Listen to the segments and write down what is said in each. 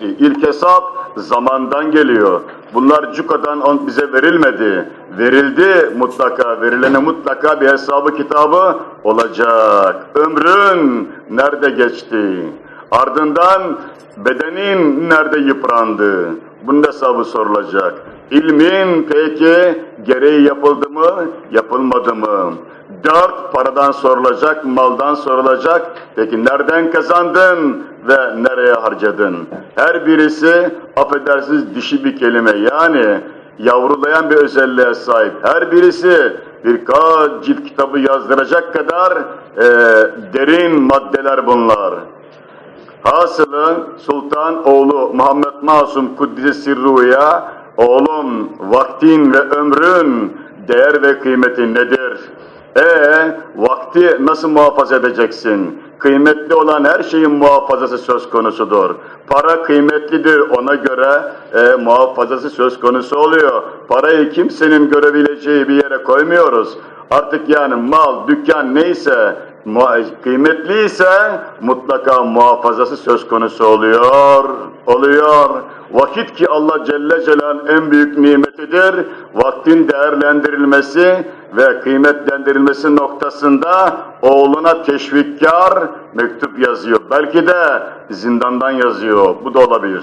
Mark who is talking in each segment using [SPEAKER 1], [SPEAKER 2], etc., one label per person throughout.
[SPEAKER 1] geçti. İlk hesap zamandan geliyor. Bunlar cukadan bize verilmedi. Verildi mutlaka, verilene mutlaka bir hesabı kitabı olacak. Ömrün nerede geçti? Ardından bedenin nerede yıprandı? Bunun hesabı sorulacak. İlmin peki gereği yapıldı mı, yapılmadı mı? Dört, paradan sorulacak, maldan sorulacak. Peki nereden kazandın ve nereye harcadın? Her birisi affedersiniz dişi bir kelime. Yani yavrulayan bir özelliğe sahip. Her birisi birkaç cilt kitabı yazdıracak kadar e, derin maddeler bunlar. Hasılı Sultan oğlu Muhammed Masum Kuddise Sirru'ya oğlum vaktin ve ömrün değer ve kıymeti nedir? E vakti nasıl muhafaza edeceksin? Kıymetli olan her şeyin muhafazası söz konusudur. Para kıymetlidir ona göre e, muhafazası söz konusu oluyor. Parayı kimsenin görebileceği bir yere koymuyoruz. Artık yani mal, dükkan neyse kıymetliyse mutlaka muhafazası söz konusu oluyor, oluyor. Vakit ki Allah Celle Celal'in en büyük nimetidir. Vaktin değerlendirilmesi ve kıymetlendirilmesi noktasında oğluna teşvikkar mektup yazıyor. Belki de zindandan yazıyor. Bu da olabilir.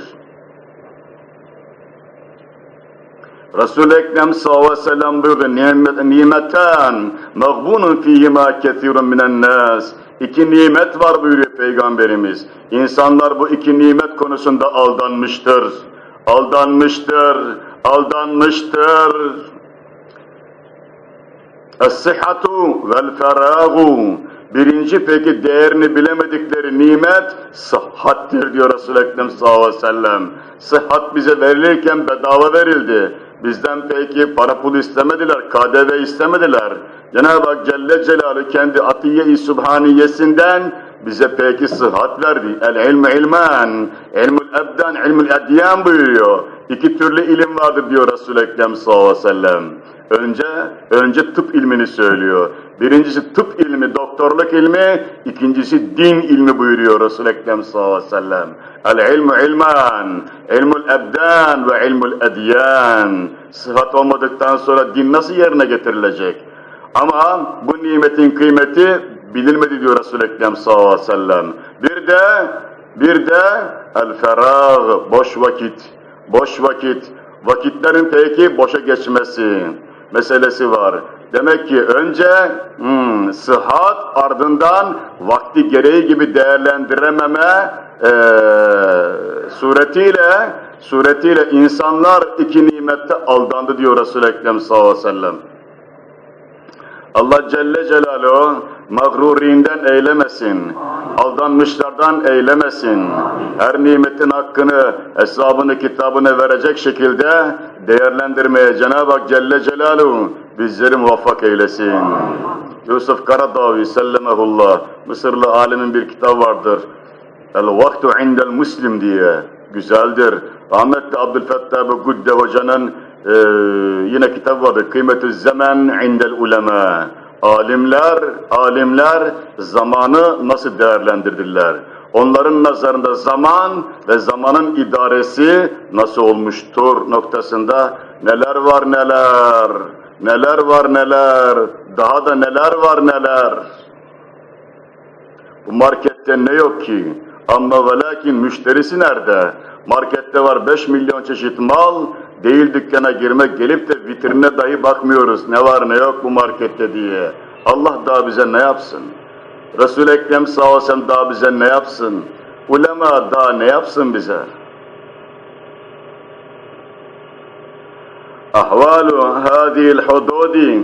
[SPEAKER 1] Resul-i Ekrem sallallahu aleyhi ve sellem buyurdu nimet, nimetan mağbunun fihima kethirun minen nas İki nimet var buyuruyor Peygamberimiz. İnsanlar bu iki nimet konusunda aldanmıştır. Aldanmıştır, aldanmıştır. Es-sıhhatu vel-feragu Birinci peki değerini bilemedikleri nimet sıhhattir diyor Resul-i Ekrem sallallahu aleyhi ve sellem. Sıhhat bize verilirken bedava verildi. Bizden peki para pul istemediler, KDV istemediler. Cenab-ı Hak Celle Celaluhu kendi atiye-i subhaniyesinden bize peki sıhhat verdi. El ilmu ilmen, ilmul ebden, ilmul edyan buyuruyor. İki türlü ilim vardır diyor Resul-i Ekrem sallallahu aleyhi ve sellem. Önce, önce tıp ilmini söylüyor. Birincisi tıp ilmi, doktorluk ilmi, ikincisi din ilmi buyuruyor Resul-i Ekrem sallallahu aleyhi ve sellem. El ilmu ilman, ilmul ebdan ve ilmul edyan. Sıhhat olmadıktan sonra din nasıl yerine getirilecek? Ama bu nimetin kıymeti bilinmedi diyor Resul-i Ekrem sallallahu aleyhi ve sellem. Bir de, bir de el ferag, boş vakit, boş vakit, vakitlerin peki boşa geçmesi meselesi var. Demek ki önce hmm, sıhhat ardından vakti gereği gibi değerlendirememe e, suretiyle suretiyle insanlar iki nimette aldandı diyor Resul-i Ekrem sallallahu aleyhi ve sellem. Allah Celle Celaluhu mağrurinden eylemesin, aldanmışlardan eylemesin. Her nimetin hakkını, hesabını, kitabını verecek şekilde değerlendirmeye Cenab-ı Hak Celle Celaluhu bizleri muvaffak eylesin. Yusuf Karadavi sellemehullah, Mısırlı alimin bir kitap vardır. El vaktu indel muslim diye. Güzeldir. Rahmetli Abdülfettah Gudde Hoca'nın ee, yine kitap vardı. Kıymetü zaman indel ulema. Alimler, alimler zamanı nasıl değerlendirdiler? Onların nazarında zaman ve zamanın idaresi nasıl olmuştur noktasında neler var neler, neler var neler, daha da neler var neler. Bu markette ne yok ki? Ama ve lakin müşterisi nerede? Markette var 5 milyon çeşit mal, değil dükkana girmek, gelip de vitrine dahi bakmıyoruz ne var ne yok bu markette diye. Allah daha bize ne yapsın? Resul-i Ekrem ve sellem daha bize ne yapsın? Ulema daha ne yapsın bize? Ahvalu hadihil hududi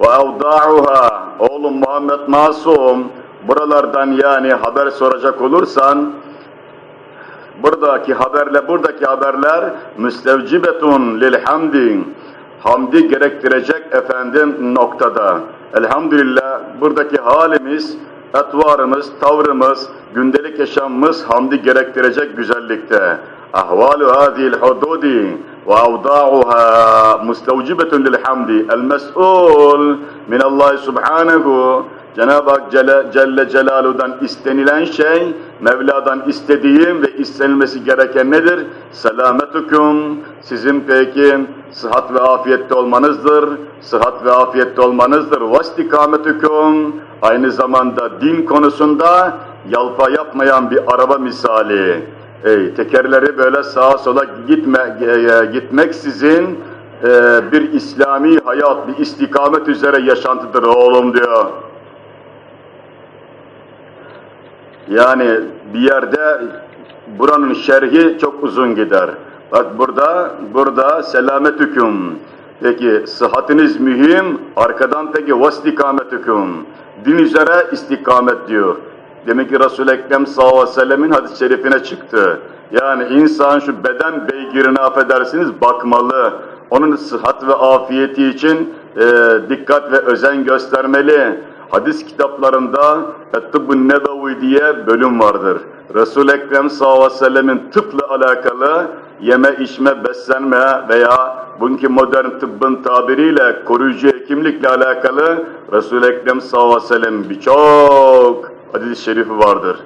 [SPEAKER 1] ve evda'uha oğlum Muhammed Masum buralardan yani haber soracak olursan buradaki haberle buradaki haberler müstevcibetun lil hamdi gerektirecek efendim noktada. Elhamdülillah buradaki halimiz, etvarımız, tavrımız, gündelik yaşamımız hamdi gerektirecek güzellikte. Ahvalu hadil hududi ve avda'uha mustevcibetun lil hamdi. El mes'ul min Allah subhanahu Cenab-ı Hak Celle, Celle Celaluhu'dan istenilen şey, Mevla'dan istediğim ve istenilmesi gereken nedir? Selametukum, sizin peki sıhhat ve afiyette olmanızdır, sıhhat ve afiyette olmanızdır. Vastikametukum, aynı zamanda din konusunda yalpa yapmayan bir araba misali. Ey, tekerleri böyle sağa sola gitme, e, gitmeksizin e, bir İslami hayat, bir istikamet üzere yaşantıdır oğlum diyor. Yani bir yerde buranın şerhi çok uzun gider. Bak burada, burada selametüküm. Peki sıhhatiniz mühim, arkadan peki vastikametüküm. Din üzere istikamet diyor. Demek ki Resul-i Ekrem sallallahu aleyhi ve sellemin hadis-i şerifine çıktı. Yani insan şu beden beygirine affedersiniz bakmalı. Onun sıhhat ve afiyeti için e, dikkat ve özen göstermeli. Hadis kitaplarında Tıbb-ı Nebevi diye bölüm vardır. Resul-i Ekrem sallallahu aleyhi ve sellemin tıpla alakalı yeme, içme, beslenme veya bugünkü modern tıbbın tabiriyle koruyucu hekimlikle alakalı Resul-i Ekrem sallallahu aleyhi ve sellem birçok hadis-i şerifi vardır.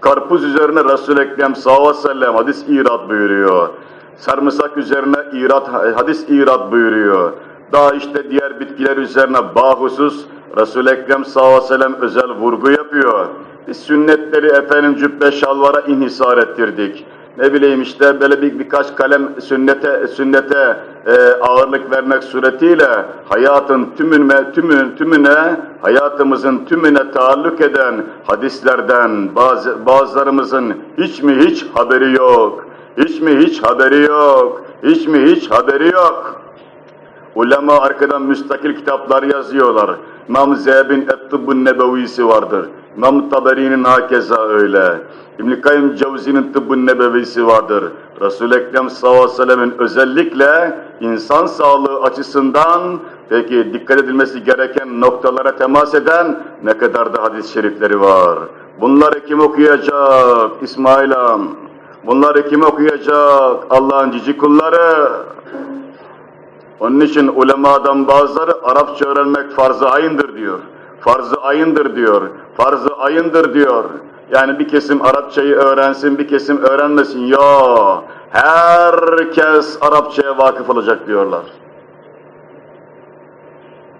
[SPEAKER 1] Karpuz üzerine Resul-i Ekrem sallallahu aleyhi ve sellem hadis irat buyuruyor. Sarımsak üzerine irat, hadis irat buyuruyor. Daha işte diğer bitkiler üzerine bahusus Resul-i Ekrem sallallahu aleyhi ve sellem özel vurgu yapıyor. Biz sünnetleri efendim cübbe şalvara inhisar ettirdik. Ne bileyim işte böyle bir birkaç kalem sünnete sünnete e, ağırlık vermek suretiyle hayatın tümüne tümün tümüne hayatımızın tümüne taalluk eden hadislerden bazı bazılarımızın hiç mi hiç haberi yok. Hiç mi hiç haberi yok. Hiç mi hiç haberi yok. Ulema arkadan müstakil kitaplar yazıyorlar. İmam Zeyb'in Et-Tıbbun Nebevisi vardır. İmam Taberi'nin hakeza öyle. İbn-i Kayyum Cevzi'nin Tıbbun Nebevisi vardır. Resul-i Ekrem sallallahu aleyhi ve sellemin özellikle insan sağlığı açısından peki dikkat edilmesi gereken noktalara temas eden ne kadar da hadis-i şerifleri var. Bunları kim okuyacak İsmail'am? Bunları kim okuyacak? Allah'ın cici kulları. Onun için ulemadan bazıları Arapça öğrenmek farz-ı ayındır diyor. Farz-ı ayındır diyor. Farz-ı ayındır diyor. Yani bir kesim Arapçayı öğrensin, bir kesim öğrenmesin. Ya herkes Arapçaya vakıf olacak diyorlar.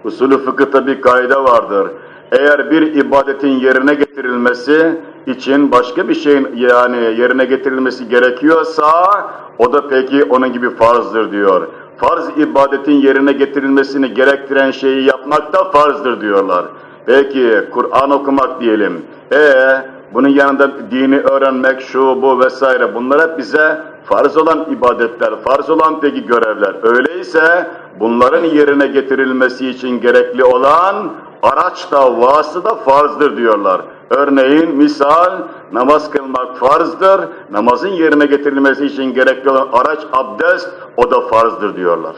[SPEAKER 1] Usulü fıkıhta bir kaide vardır. Eğer bir ibadetin yerine getirilmesi için başka bir şeyin yani yerine getirilmesi gerekiyorsa o da peki onun gibi farzdır diyor. Farz ibadetin yerine getirilmesini gerektiren şeyi yapmak da farzdır diyorlar. Peki Kur'an okumak diyelim. E bunun yanında dini öğrenmek şu bu vesaire bunlar hep bize farz olan ibadetler, farz olan peki görevler. Öyleyse bunların yerine getirilmesi için gerekli olan araç da vasıta farzdır diyorlar. Örneğin misal namaz kılmak farzdır, namazın yerine getirilmesi için gerekli olan araç abdest o da farzdır diyorlar.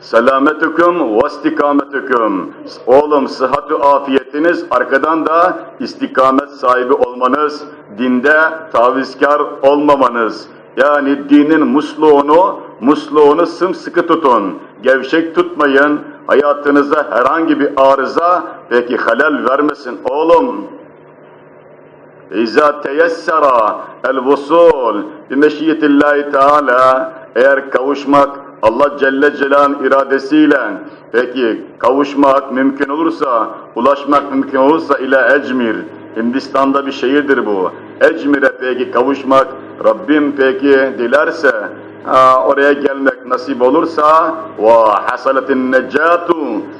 [SPEAKER 1] Selametüküm ve istikametüküm. Oğlum sıhhatü afiyetiniz, arkadan da istikamet sahibi olmanız, dinde tavizkar olmamanız. Yani dinin musluğunu, musluğunu sımsıkı tutun. Gevşek tutmayın. Hayatınıza herhangi bir arıza peki halel vermesin. Oğlum, İza teyessera el vusul bi meşiyetillahi teala eğer kavuşmak Allah Celle Celal'in iradesiyle peki kavuşmak mümkün olursa, ulaşmak mümkün olursa ile Ecmir, Hindistan'da bir şehirdir bu. Ecmir'e peki kavuşmak Rabbim peki dilerse oraya gelmek nasip olursa ve hasaletin necatu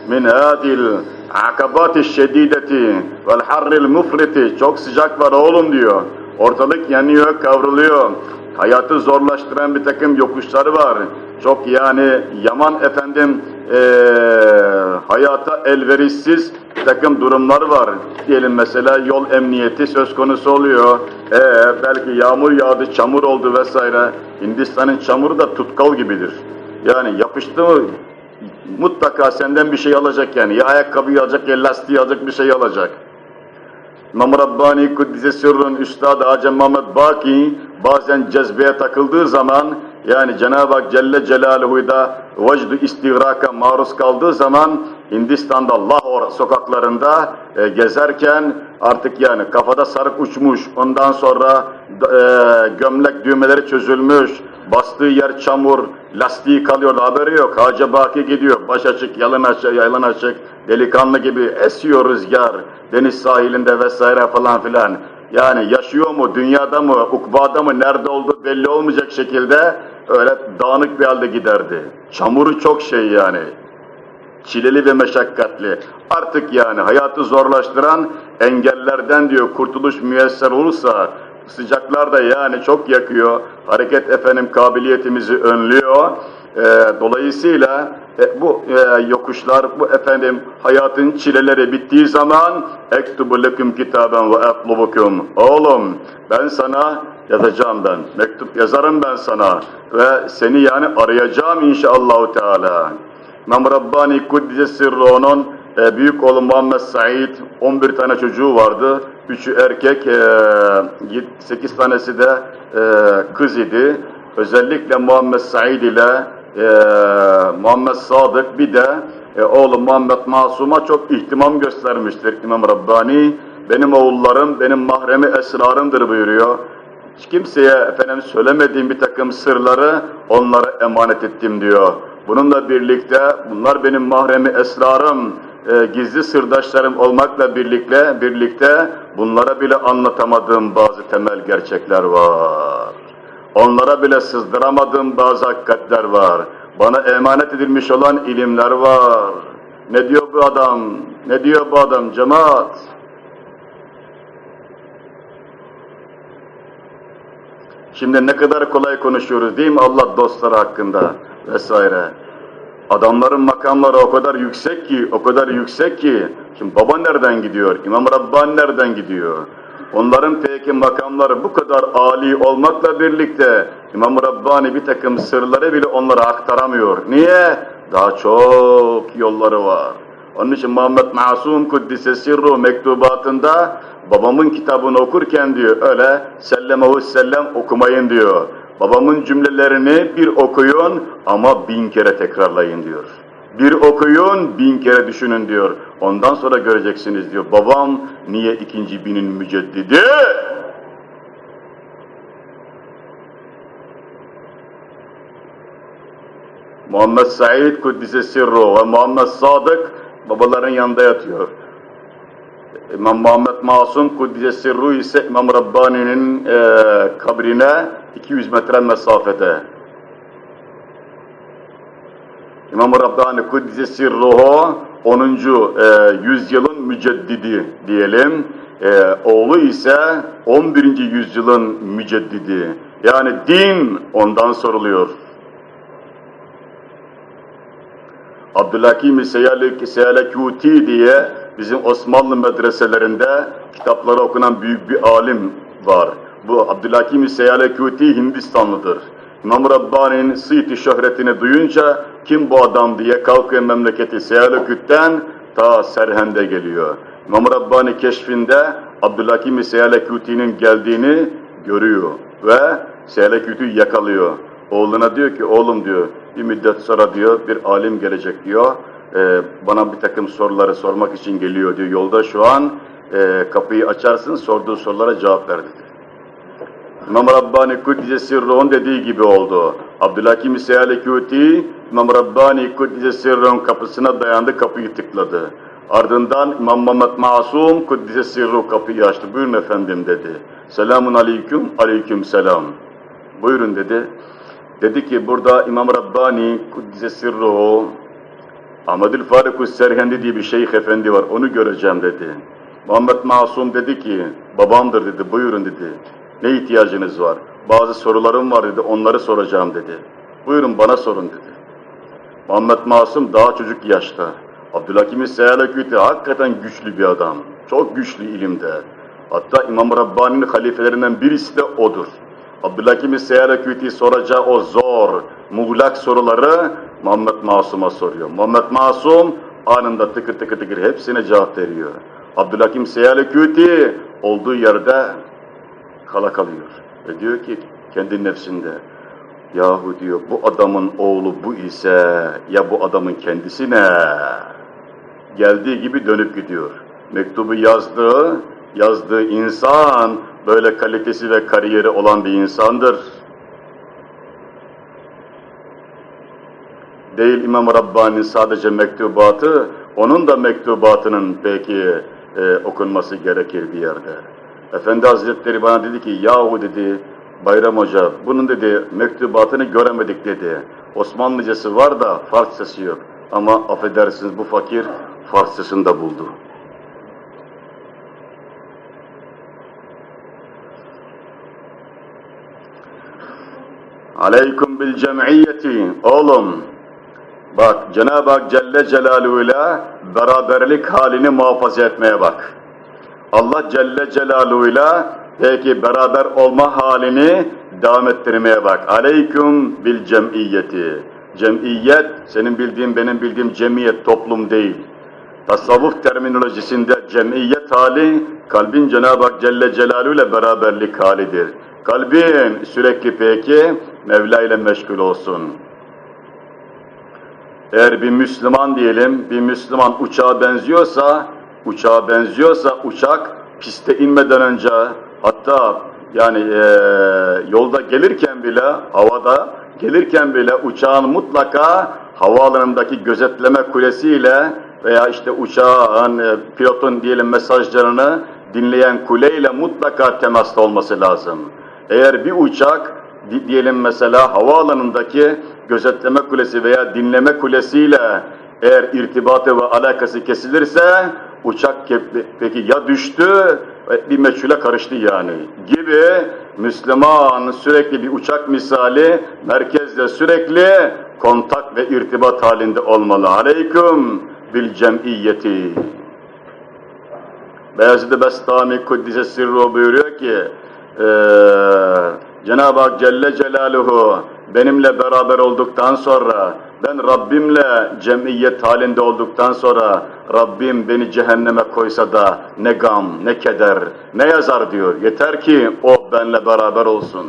[SPEAKER 1] min hadil akabati şedideti vel harril mufriti çok sıcak var oğlum diyor. Ortalık yanıyor, kavruluyor. Hayatı zorlaştıran bir takım yokuşları var. Çok yani yaman efendim ee, hayata elverişsiz takım durumlar var. Diyelim mesela yol emniyeti söz konusu oluyor. Ee, belki yağmur yağdı, çamur oldu vesaire. Hindistan'ın çamuru da tutkal gibidir. Yani yapıştı mı mutlaka senden bir şey alacak yani. Ya ayakkabıyı alacak ya lastiği alacak bir şey alacak. İmam Rabbani Kuddise Sürr'ün Üstadı Hacı Mehmet Baki bazen cezbeye takıldığı zaman Yani Cenab-ı Hak Celle Celaluhu da vecdu istigraka maruz kaldığı zaman Hindistan'da Lahore sokaklarında e, gezerken artık yani kafada sarık uçmuş, ondan sonra e, gömlek düğmeleri çözülmüş, bastığı yer çamur, lastiği kalıyor, haberi yok. Hacı Baki gidiyor, baş açık, yalın açık, yalan açık, delikanlı gibi esiyor rüzgar, deniz sahilinde vesaire falan filan. Yani yaşıyor mu, dünyada mı, ukbada mı, nerede olduğu belli olmayacak şekilde öyle dağınık bir halde giderdi. Çamuru çok şey yani. Çileli ve meşakkatli. Artık yani hayatı zorlaştıran engellerden diyor kurtuluş müyesser olursa sıcaklar da yani çok yakıyor. Hareket efendim kabiliyetimizi önlüyor. Ee, dolayısıyla e, bu e, yokuşlar, bu efendim hayatın çileleri bittiği zaman ektubu leküm kitaben ve etlubukum. Oğlum ben sana yazacağım ben. Mektup yazarım ben sana ve seni yani arayacağım inşallah Teala. İmam Rabbani Kuddise Sirru'nun e, büyük oğlu Muhammed Said 11 tane çocuğu vardı. Üçü erkek, e, 8 tanesi de e, kız idi. Özellikle Muhammed Said ile e, Muhammed Sadık bir de e, oğlu Muhammed Masum'a çok ihtimam göstermiştir İmam Rabbani. Benim oğullarım benim mahremi esrarımdır buyuruyor. Kimseye efendim söylemediğim bir takım sırları onlara emanet ettim diyor. Bununla birlikte bunlar benim mahremi esrarım, e, gizli sırdaşlarım olmakla birlikte birlikte bunlara bile anlatamadığım bazı temel gerçekler var. Onlara bile sızdıramadığım bazı hakikatler var. Bana emanet edilmiş olan ilimler var. Ne diyor bu adam? Ne diyor bu adam cemaat? Şimdi ne kadar kolay konuşuyoruz değil mi Allah dostları hakkında vesaire. Adamların makamları o kadar yüksek ki, o kadar yüksek ki. Şimdi baba nereden gidiyor? İmam Rabbani nereden gidiyor? Onların peki makamları bu kadar âli olmakla birlikte İmam Rabbani bir takım sırları bile onlara aktaramıyor. Niye? Daha çok yolları var. Onun için Muhammed Masum Kuddise Sirru mektubatında babamın kitabını okurken diyor öyle sellemehu sellem okumayın diyor. Babamın cümlelerini bir okuyun ama bin kere tekrarlayın diyor. Bir okuyun, bin kere düşünün diyor. Ondan sonra göreceksiniz diyor. Babam niye ikinci binin müceddidi? Muhammed Said Kuddise Sirru ve Muhammed Sadık babaların yanında yatıyor. İmam Muhammed Masum Kuddise Sirru ise İmam Rabbani'nin e, kabrine 200 metre mesafede. İmam Rabbani Kuddise Sirruhu 10. E, yüzyılın müceddidi diyelim. E, oğlu ise 11. yüzyılın müceddidi. Yani din ondan soruluyor. Abdülhakim Seyalekuti diye bizim Osmanlı medreselerinde kitapları okunan büyük bir alim var. Bu Abdülhakim Seyalekuti Hindistanlıdır. İmam Rabbani'nin sıyti şöhretini duyunca kim bu adam diye kalkıyor memleketi Seyalekut'ten ta Serhend'e geliyor. İmam Rabbani keşfinde Abdülhakim Seyalekuti'nin geldiğini görüyor ve Seyalekuti'yi yakalıyor. Oğluna diyor ki oğlum diyor bir müddet sonra diyor bir alim gelecek diyor. Ee, bana bir takım soruları sormak için geliyor diyor. Yolda şu an e, kapıyı açarsın sorduğu sorulara cevap ver dedi. İmam Rabbani Kuddise Sirruh'un dediği gibi oldu. Abdülhakim Seyalekuti İmam Rabbani Kuddise Sirruh'un kapısına dayandı kapıyı tıkladı. Ardından İmam Muhammed Masum Kuddise Sirruh kapıyı açtı. Buyurun efendim dedi. Selamun aleyküm, aleyküm selam. Buyurun dedi. Dedi ki burada İmam Rabbani Kuddise Sirruhu Ahmetül Faruk Serhendi diye bir şeyh efendi var onu göreceğim dedi. Muhammed Masum dedi ki babamdır dedi buyurun dedi. Ne ihtiyacınız var? Bazı sorularım var dedi onları soracağım dedi. Buyurun bana sorun dedi. Muhammed Masum daha çocuk yaşta. Abdülhakim Seyaleküti hakikaten güçlü bir adam. Çok güçlü ilimde. Hatta İmam Rabbani'nin halifelerinden birisi de odur. Abdülhakim Seyaleküti soracağı o zor, muğlak soruları Muhammed Masum'a soruyor. Muhammed Masum anında tıkır tıkır tıkır hepsine cevap veriyor. Abdülhakim Seyaleküti olduğu yerde kala kalıyor. Ve diyor ki kendi nefsinde Yahu diyor bu adamın oğlu bu ise ya bu adamın kendisi ne? Geldiği gibi dönüp gidiyor. Mektubu yazdığı, yazdığı insan böyle kalitesi ve kariyeri olan bir insandır. Değil İmam Rabbani'nin sadece mektubatı, onun da mektubatının peki e, okunması gerekir bir yerde. Efendi Hazretleri bana dedi ki, yahu dedi, Bayram Hoca, bunun dedi mektubatını göremedik dedi. Osmanlıcası var da Farsçası yok. Ama affedersiniz bu fakir Farsçasını da buldu. Aleyküm bil cemiyeti. Oğlum, bak Cenab-ı Hak Celle Celaluhu ile beraberlik halini muhafaza etmeye bak. Allah Celle Celaluhu ile peki beraber olma halini devam ettirmeye bak. Aleyküm bil cemiyeti. Cemiyet, senin bildiğin benim bildiğim cemiyet toplum değil. Tasavvuf terminolojisinde cemiyet hali, kalbin Cenab-ı Hak Celle Celaluhu ile beraberlik halidir. Kalbin sürekli peki Mevla ile meşgul olsun. Eğer bir Müslüman diyelim, bir Müslüman uçağa benziyorsa, uçağa benziyorsa uçak piste inmeden önce hatta yani e, yolda gelirken bile havada gelirken bile uçağın mutlaka havaalanındaki gözetleme kulesiyle veya işte uçağın e, pilotun diyelim mesajlarını dinleyen kuleyle mutlaka temasta olması lazım. Eğer bir uçak diyelim mesela havaalanındaki gözetleme kulesi veya dinleme kulesiyle eğer irtibatı ve alakası kesilirse uçak peki ya düştü bir meçhule karıştı yani gibi Müslüman sürekli bir uçak misali merkezde sürekli kontak ve irtibat halinde olmalı. Aleyküm bil cemiyeti. Beyazid-i Bestami Kuddise Sirru buyuruyor ki ee, Cenab-ı Hak Celle Celaluhu benimle beraber olduktan sonra, ben Rabbimle cemiyet halinde olduktan sonra, Rabbim beni cehenneme koysa da ne gam, ne keder, ne yazar diyor. Yeter ki o benle beraber olsun.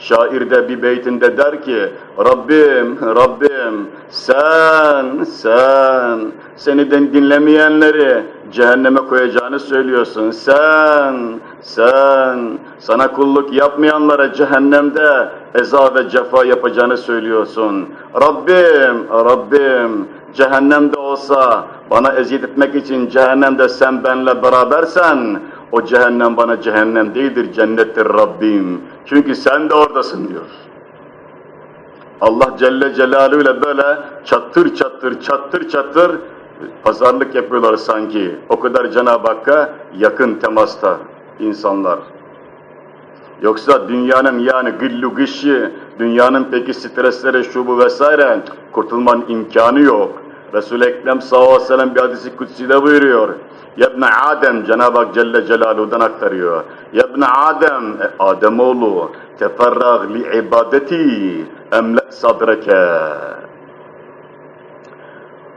[SPEAKER 1] Şair de bir beytinde der ki, Rabbim, Rabbim, sen, sen, seni dinlemeyenleri cehenneme koyacağını söylüyorsun. Sen, sen, sana kulluk yapmayanlara cehennemde eza ve cefa yapacağını söylüyorsun. Rabbim, Rabbim, cehennemde olsa bana eziyet etmek için cehennemde sen benle berabersen, o cehennem bana cehennem değildir, cennettir Rabbim. Çünkü sen de oradasın diyor. Allah Celle Celaluhu ile böyle çattır çattır çattır çattır pazarlık yapıyorlar sanki. O kadar Cenab-ı Hakk'a yakın temasta insanlar. Yoksa dünyanın yani gıllu gışı, dünyanın peki stresleri şu bu vesaire kurtulmanın imkanı yok. Resul-i Ekrem sallallahu aleyhi ve sellem bir hadisi kutsiyle buyuruyor. Yebne Adem, Cenab-ı Hak Celle Celaluhu'dan aktarıyor. Yebne Adem, e, Ademoğlu, teferrag li ibadeti, emle sadreke.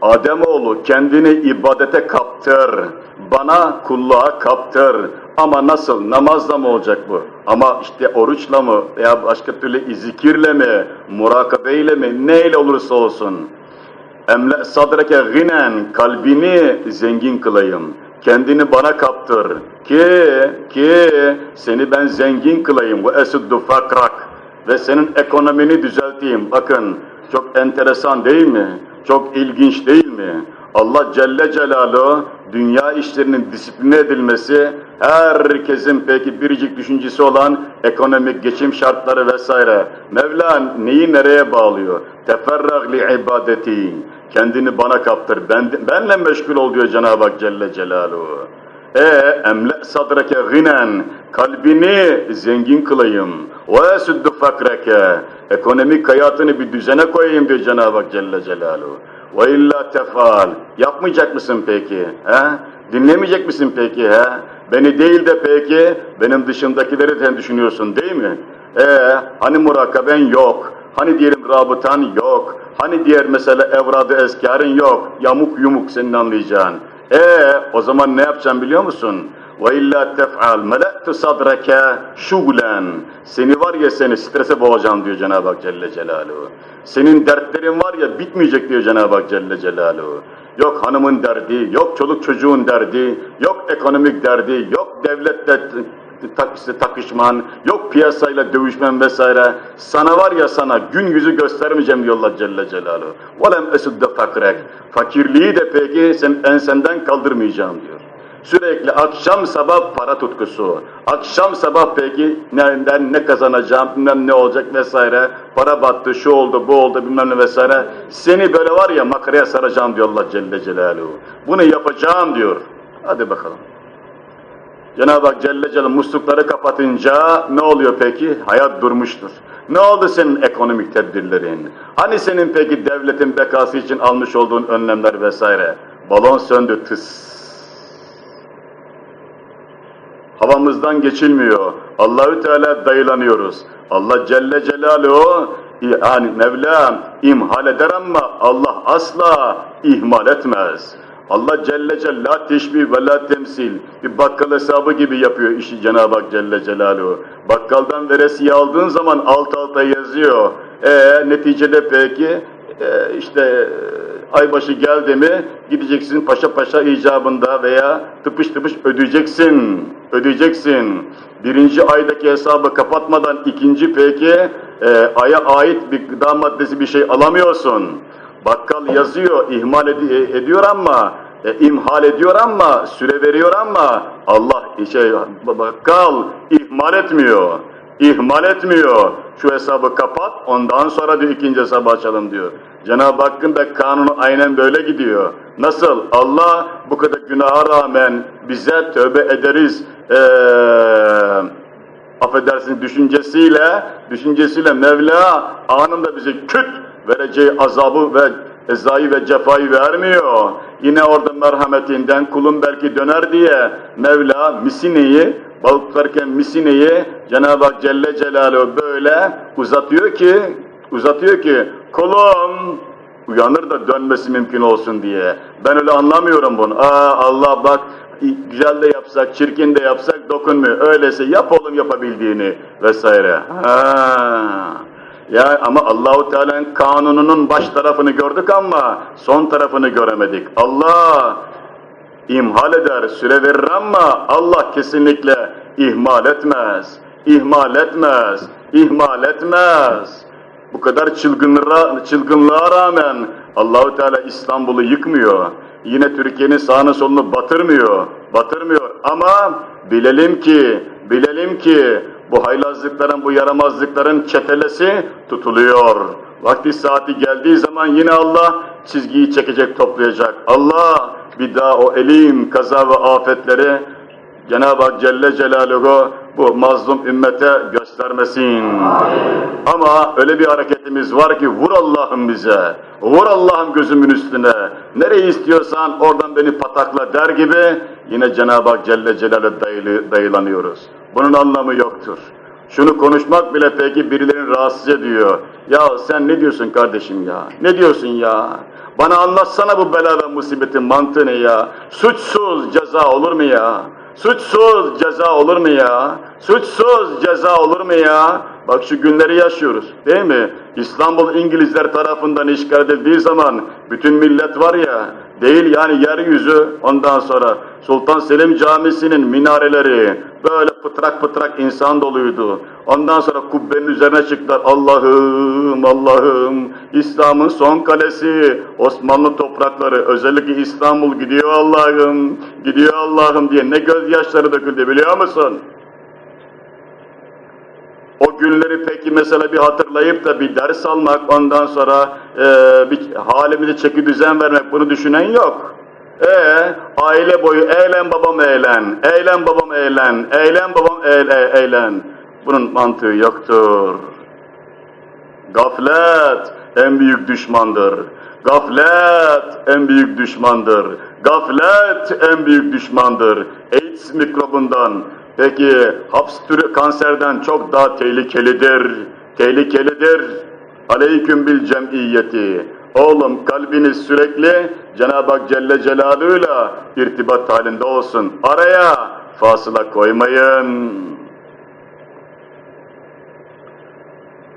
[SPEAKER 1] Ademoğlu kendini ibadete kaptır, bana kulluğa kaptır. Ama nasıl? Namazla mı olacak bu? Ama işte oruçla mı veya başka türlü zikirle mi, murakabeyle mi, neyle olursa olsun. Emle sadreke ginen kalbini zengin kılayım. Kendini bana kaptır ki ki seni ben zengin kılayım. Bu esuddu fakrak ve senin ekonomini düzelteyim. Bakın çok enteresan değil mi? Çok ilginç değil mi? Allah Celle Celaluhu dünya işlerinin disipline edilmesi, herkesin peki biricik düşüncesi olan ekonomik geçim şartları vesaire. Mevla neyi nereye bağlıyor? Teferrag li ibadeti. Kendini bana kaptır, ben, benle meşgul ol diyor Cenab-ı Hak Celle Celaluhu. E emle sadreke ginen kalbini zengin kılayım. Ve süddü fakreke ekonomik hayatını bir düzene koyayım diyor Cenab-ı Hak Celle Celaluhu. Ve illa tefal. Yapmayacak mısın peki? He? Dinlemeyecek misin peki? He? Beni değil de peki benim dışındakileri sen düşünüyorsun değil mi? E hani murakaben yok. Hani diyelim rabıtan yok. Hani diğer mesela evradı eskarın yok. Yamuk yumuk senin anlayacağın. E o zaman ne yapacağım biliyor musun? Ve illa tef'al melektu sadrake şugulen. Seni var ya seni strese boğacağım diyor Cenab-ı Hak Celle Celaluhu. Senin dertlerin var ya bitmeyecek diyor Cenab-ı Hak Celle Celaluhu. Yok hanımın derdi, yok çoluk çocuğun derdi, yok ekonomik derdi, yok devletle tak, işte takışman, yok piyasayla dövüşmen vesaire. Sana var ya sana gün yüzü göstermeyeceğim diyor Allah Celle Celaluhu. وَلَمْ اَسُدَّ fakrek. Fakirliği de peki sen, ensenden kaldırmayacağım diyor. Sürekli akşam sabah para tutkusu, akşam sabah peki nereden ne kazanacağım, bilmem ne olacak vesaire, para battı, şu oldu, bu oldu, bilmem ne vesaire. Seni böyle var ya makaraya saracağım diyor Allah Celle Celaluhu. Bunu yapacağım diyor. Hadi bakalım. Cenab-ı Hak Celle Celaluhu muslukları kapatınca ne oluyor peki? Hayat durmuştur. Ne oldu senin ekonomik tedbirlerin? Hani senin peki devletin bekası için almış olduğun önlemler vesaire? Balon söndü tıs. Havamızdan geçilmiyor. Allahü Teala dayılanıyoruz. Allah Celle Celaluhu yani Mevlam imhal eder ama Allah asla ihmal etmez. Allah Celle Celle la teşbih ve la temsil. Bir bakkal hesabı gibi yapıyor işi Cenab-ı Hak Celle Celaluhu. Bakkaldan veresiye aldığın zaman alt alta yazıyor. E neticede peki e, işte e, aybaşı geldi mi gideceksin paşa paşa icabında veya tıpış tıpış ödeyeceksin. Ödeyeceksin. Birinci aydaki hesabı kapatmadan ikinci peki e, aya ait bir gıda maddesi bir şey alamıyorsun. Bakkal yazıyor, ihmal ed- ediyor ama, e, imhal ediyor ama, süre veriyor ama Allah şey, bakkal ihmal etmiyor. İhmal etmiyor. Şu hesabı kapat, ondan sonra diyor ikinci hesabı açalım diyor. Cenab-ı Hakk'ın da kanunu aynen böyle gidiyor. Nasıl? Allah bu kadar günaha rağmen bize tövbe ederiz. Ee, affedersiniz düşüncesiyle, düşüncesiyle Mevla anında bize küt vereceği azabı ve ezayı ve cefayı vermiyor. Yine orada merhametinden kulun belki döner diye Mevla misineyi, balık tutarken misineyi Cenab-ı Hak Celle Celaluhu böyle uzatıyor ki, uzatıyor ki kulum uyanır da dönmesi mümkün olsun diye. Ben öyle anlamıyorum bunu. Aa Allah bak güzel de yapsak, çirkin de yapsak dokunmuyor. Öyleyse yap oğlum yapabildiğini vesaire. Ha. Ya ama Allahu Teala'nın kanununun baş tarafını gördük ama son tarafını göremedik. Allah imhal eder, süre verir ama Allah kesinlikle ihmal etmez. İhmal etmez. İhmal etmez. Bu kadar çılgınlığa, çılgınlığa rağmen Allahu Teala İstanbul'u yıkmıyor. Yine Türkiye'nin sağını solunu batırmıyor. Batırmıyor ama bilelim ki, bilelim ki bu haylazlıkların, bu yaramazlıkların çetelesi tutuluyor. Vakti saati geldiği zaman yine Allah çizgiyi çekecek, toplayacak. Allah bir daha o elim, kaza ve afetleri Cenab-ı Hak Celle Celaluhu bu mazlum ümmete göstermesin. Ama öyle bir hareketimiz var ki vur Allah'ım bize, vur Allah'ım gözümün üstüne, nereyi istiyorsan oradan beni patakla der gibi yine Cenab-ı Hak Celle Celaluhu dayılanıyoruz. Bunun anlamı yoktur. Şunu konuşmak bile peki birilerini rahatsız ediyor. Ya sen ne diyorsun kardeşim ya? Ne diyorsun ya? Bana anlatsana bu bela ve musibetin mantığı ne ya? Suçsuz ceza olur mu ya? Suçsuz ceza olur mu ya? Suçsuz ceza olur mu ya? Bak şu günleri yaşıyoruz değil mi? İstanbul İngilizler tarafından işgal edildiği zaman bütün millet var ya değil yani yeryüzü ondan sonra Sultan Selim Camisi'nin minareleri böyle pıtrak pıtrak insan doluydu. Ondan sonra kubbenin üzerine çıktılar. Allah'ım Allah'ım İslam'ın son kalesi Osmanlı toprakları özellikle İstanbul gidiyor Allah'ım gidiyor Allah'ım diye ne gözyaşları döküldü biliyor musun? O günleri peki mesela bir hatırlayıp da bir ders almak, ondan sonra e, bir halimizi çeki düzen vermek bunu düşünen yok. E aile boyu eğlen babam eğlen, eğlen babam eğlen, eğlen babam eğlen, eğlen. Bunun mantığı yoktur. Gaflet en büyük düşmandır. Gaflet en büyük düşmandır. Gaflet en büyük düşmandır. AIDS mikrobundan, peki haps türü kanserden çok daha tehlikelidir. Tehlikelidir. Aleyküm bil cemiyeti. Oğlum kalbiniz sürekli Cenab-ı Hak Celle Celaluhu'yla irtibat halinde olsun. Araya fasıla koymayın.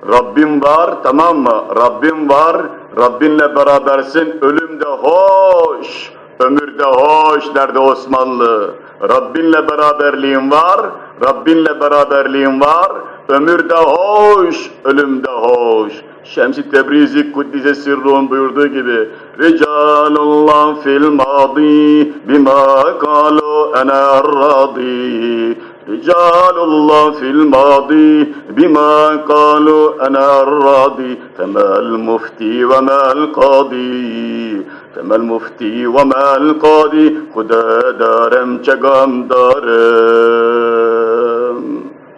[SPEAKER 1] Rabbim var tamam mı? Rabbim var, Rabbinle berabersin, ölüm de hoş, ömür de hoş derdi Osmanlı. Rabbinle beraberliğin var, Rabbinle beraberliğin var, ömür de hoş, ölüm de hoş. Şems-i Tebrizi Kuddise Sirruh'un buyurduğu gibi Ricalullah fil madi bima kalu ene radi. Ricalullah fil madi bima kalu ene radi. Temel mufti ve mel kadi. Temel mufti ve mel kadi Kuda darem çegam darem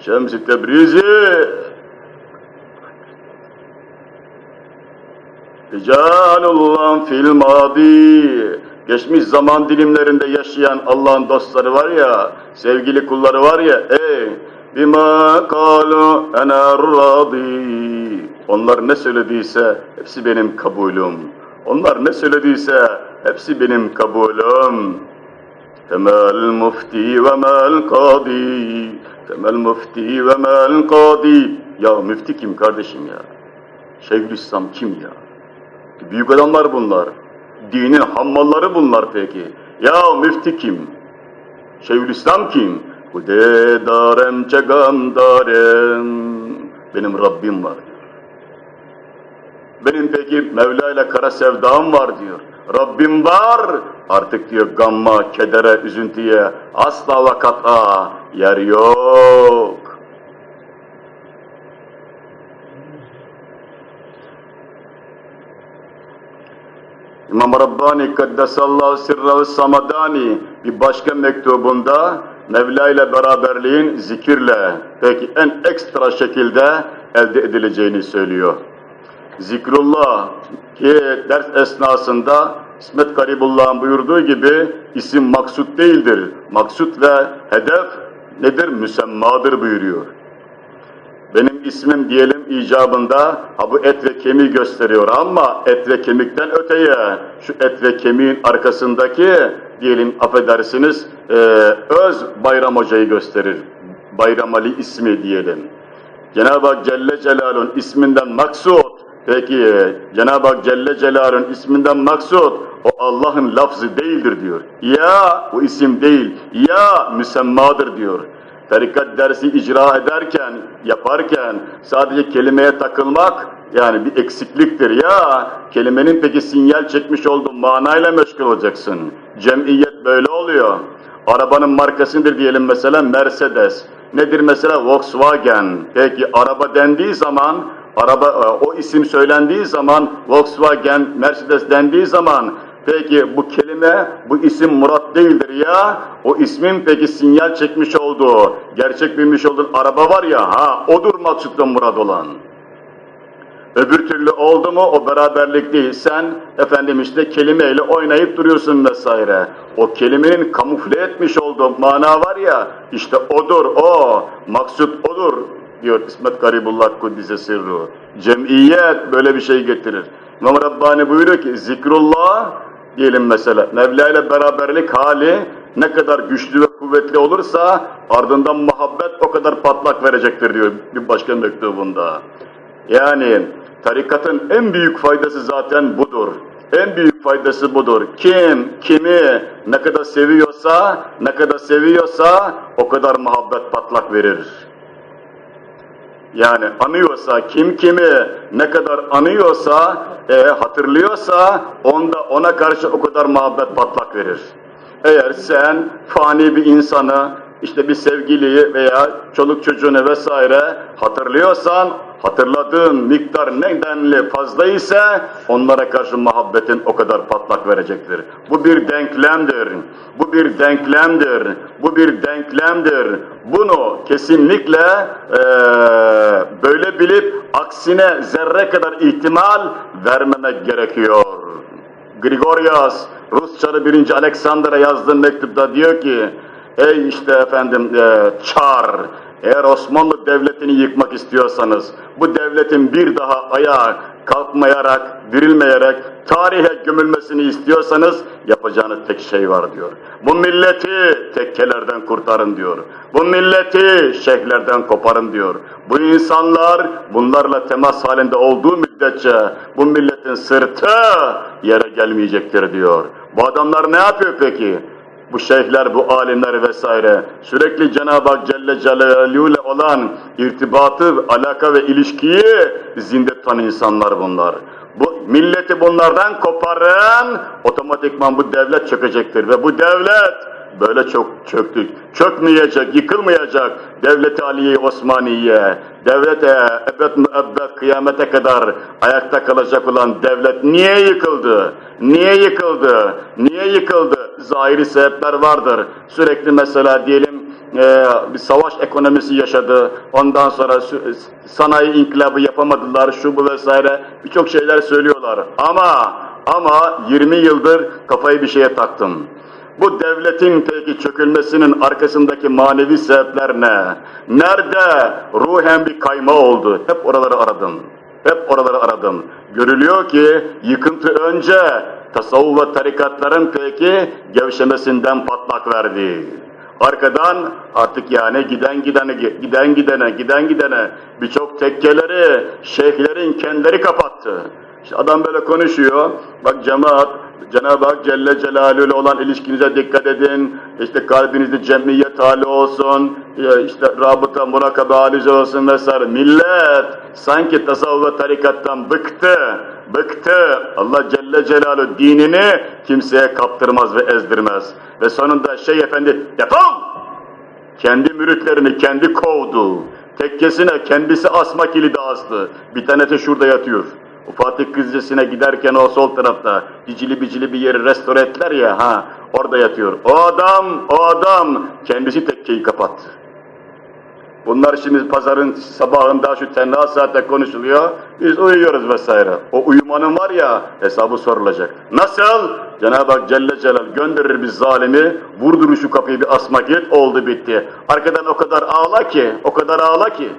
[SPEAKER 1] Şems-i Tebrizi Ricalullah fil madi Geçmiş zaman dilimlerinde yaşayan Allah'ın dostları var ya, sevgili kulları var ya, ey bima kalu ener. Onlar ne söylediyse hepsi benim kabulüm. Onlar ne söylediyse hepsi benim kabulüm. Temel mufti ve mel kadi. Temel mufti ve mel kadi. Ya müfti kim kardeşim ya? Şeyhülislam kim ya? Büyük adamlar bunlar. Dinin hammalları bunlar peki. Ya müfti kim? Şeyhülislam kim? Hude darem çegam darem. Benim Rabbim var diyor. Benim peki Mevla ile kara sevdam var diyor. Rabbim var. Artık diyor gamma, kedere, üzüntüye asla ve kat'a yer yok. İmam Rabbani Kaddesallahu Sirrahu Samadani bir başka mektubunda Mevla ile beraberliğin zikirle peki en ekstra şekilde elde edileceğini söylüyor. Zikrullah ki ders esnasında İsmet Garibullah'ın buyurduğu gibi isim maksut değildir. Maksut ve hedef nedir? Müsemmadır buyuruyor. Benim ismim diyelim icabında ha bu et ve kemiği gösteriyor ama et ve kemikten öteye şu et ve kemiğin arkasındaki diyelim affedersiniz e, öz Bayram Hoca'yı gösterir. Bayram Ali ismi diyelim. Cenab-ı Hak Celle Celal'ın isminden maksut peki Cenab-ı Hak Celle Celal'ın isminden maksut o Allah'ın lafzı değildir diyor. Ya bu isim değil ya müsemmadır diyor tarikat dersi icra ederken, yaparken sadece kelimeye takılmak yani bir eksikliktir ya. Kelimenin peki sinyal çekmiş olduğu manayla meşgul olacaksın. Cemiyet böyle oluyor. Arabanın markasıdır diyelim mesela Mercedes. Nedir mesela Volkswagen? Peki araba dendiği zaman araba o isim söylendiği zaman Volkswagen, Mercedes dendiği zaman Peki bu kelime, bu isim Murat değildir ya. O ismin peki sinyal çekmiş olduğu, gerçek bilmiş olduğun araba var ya, ha odur maksutla Murat olan. Öbür türlü oldu mu o beraberlik değil. Sen efendim işte kelimeyle oynayıp duruyorsun vesaire. O kelimenin kamufle etmiş olduğu mana var ya, işte odur o, maksut odur diyor İsmet Garibullah Kuddise Sirru. Cemiyet böyle bir şey getirir. İmam Rabbani buyuruyor ki zikrullah diyelim mesela Mevla ile beraberlik hali ne kadar güçlü ve kuvvetli olursa ardından muhabbet o kadar patlak verecektir diyor bir başka mektubunda. Yani tarikatın en büyük faydası zaten budur. En büyük faydası budur. Kim kimi ne kadar seviyorsa, ne kadar seviyorsa o kadar muhabbet patlak verir. Yani anıyorsa, kim kimi ne kadar anıyorsa, e, hatırlıyorsa onda ona karşı o kadar muhabbet patlak verir. Eğer sen fani bir insanı, işte bir sevgiliyi veya çoluk çocuğunu vesaire hatırlıyorsan, hatırladığın miktar nedenli fazla ise onlara karşı muhabbetin o kadar patlak verecektir. Bu bir denklemdir. Bu bir denklemdir. Bu bir denklemdir. Bunu kesinlikle e, böyle bilip aksine zerre kadar ihtimal vermemek gerekiyor. Grigorios, Rusçalı birinci Alexander'a yazdığı mektupta diyor ki, ey işte efendim e, Çar, eğer Osmanlı Devleti'ni yıkmak istiyorsanız, bu devletin bir daha ayağa kalkmayarak, dirilmeyerek, tarihe gömülmesini istiyorsanız yapacağınız tek şey var diyor. Bu milleti tekkelerden kurtarın diyor. Bu milleti şeyhlerden koparın diyor. Bu insanlar bunlarla temas halinde olduğu müddetçe bu milletin sırtı yere gelmeyecektir diyor. Bu adamlar ne yapıyor peki? Bu şeyhler, bu alimler vesaire sürekli Cenab-ı Hak Celle Celaluhu ile olan irtibatı, alaka ve ilişkiyi zinde tutan insanlar bunlar. Bu milleti bunlardan koparın, otomatikman bu devlet çökecektir ve bu devlet böyle çok çöktük. Çökmeyecek, yıkılmayacak. Devlet-i Aliye Osmaniye, devlet ebed müebbet kıyamete kadar ayakta kalacak olan devlet niye yıkıldı? Niye yıkıldı? Niye yıkıldı? Zahiri sebepler vardır. Sürekli mesela diyelim e, bir savaş ekonomisi yaşadı. Ondan sonra sanayi inkılabı yapamadılar, şu bu vesaire birçok şeyler söylüyorlar. Ama ama 20 yıldır kafayı bir şeye taktım. Bu devletin peki çökülmesinin arkasındaki manevi sebepler ne? Nerede ruhen bir kayma oldu? Hep oraları aradım. Hep oraları aradım. Görülüyor ki yıkıntı önce tasavvuf ve tarikatların peki gevşemesinden patlak verdi. Arkadan artık yani giden gidene, giden gidene, giden gidene birçok tekkeleri şeyhlerin kendileri kapattı. Adam böyle konuşuyor, bak cemaat Cenab-ı Hak Celle Celaluhu olan ilişkinize dikkat edin. İşte kalbinizde cemiyet hali olsun. işte rabıta, murakabe halice olsun vesaire. Millet sanki tasavvuf ve tarikattan bıktı. Bıktı. Allah Celle Celaluhu dinini kimseye kaptırmaz ve ezdirmez. Ve sonunda şey efendi defol! Kendi müritlerini kendi kovdu. Tekkesine kendisi asma kilidi astı. Bir tanesi şurada yatıyor. Fatih Kızcesi'ne giderken o sol tarafta cicili bicili bir yeri restore ettiler ya ha orada yatıyor. O adam, o adam kendisi tekkeyi kapattı. Bunlar şimdi pazarın sabahında şu tenha saatte konuşuluyor. Biz uyuyoruz vesaire. O uyumanın var ya hesabı sorulacak. Nasıl? Cenab-ı Hak Celle Celal gönderir bir zalimi, vurdurur şu kapıyı bir asmak et, oldu bitti. Arkadan o kadar ağla ki, o kadar ağla ki.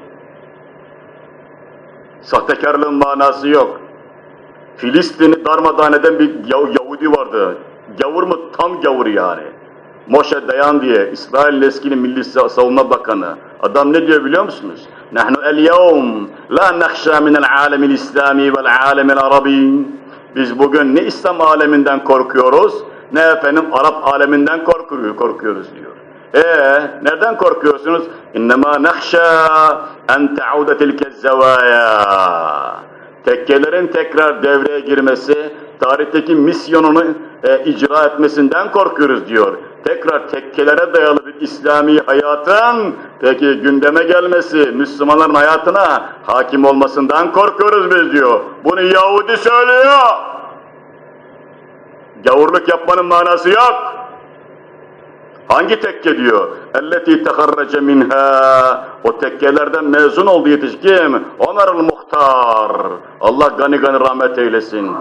[SPEAKER 1] Sahtekarlığın manası yok. Filistin'i darmadağın eden bir Yahudi vardı. Gavur mu? Tam gavur yani. Moşe Dayan diye İsrail'in eski Milli Savunma Bakanı. Adam ne diyor biliyor musunuz? Nahnu el-yevm la nahşa minel alemil İslami vel alemil Arabi. Biz bugün ne İslam aleminden korkuyoruz ne efendim Arap aleminden korkuyoruz diyor. Ee, nereden korkuyorsunuz? İnnemâ nehşâ en te'ude tilke zevâyâ. Tekkelerin tekrar devreye girmesi, tarihteki misyonunu e, icra etmesinden korkuyoruz diyor. Tekrar tekkelere dayalı bir İslami hayatın peki gündeme gelmesi, Müslümanların hayatına hakim olmasından korkuyoruz biz diyor. Bunu Yahudi söylüyor. Gavurluk yapmanın manası yok. Hangi tekke diyor? Elleti teharrece minha. O tekkelerden mezun oldu yetişkin. Ömer'ül Muhtar. Allah gani gani rahmet eylesin.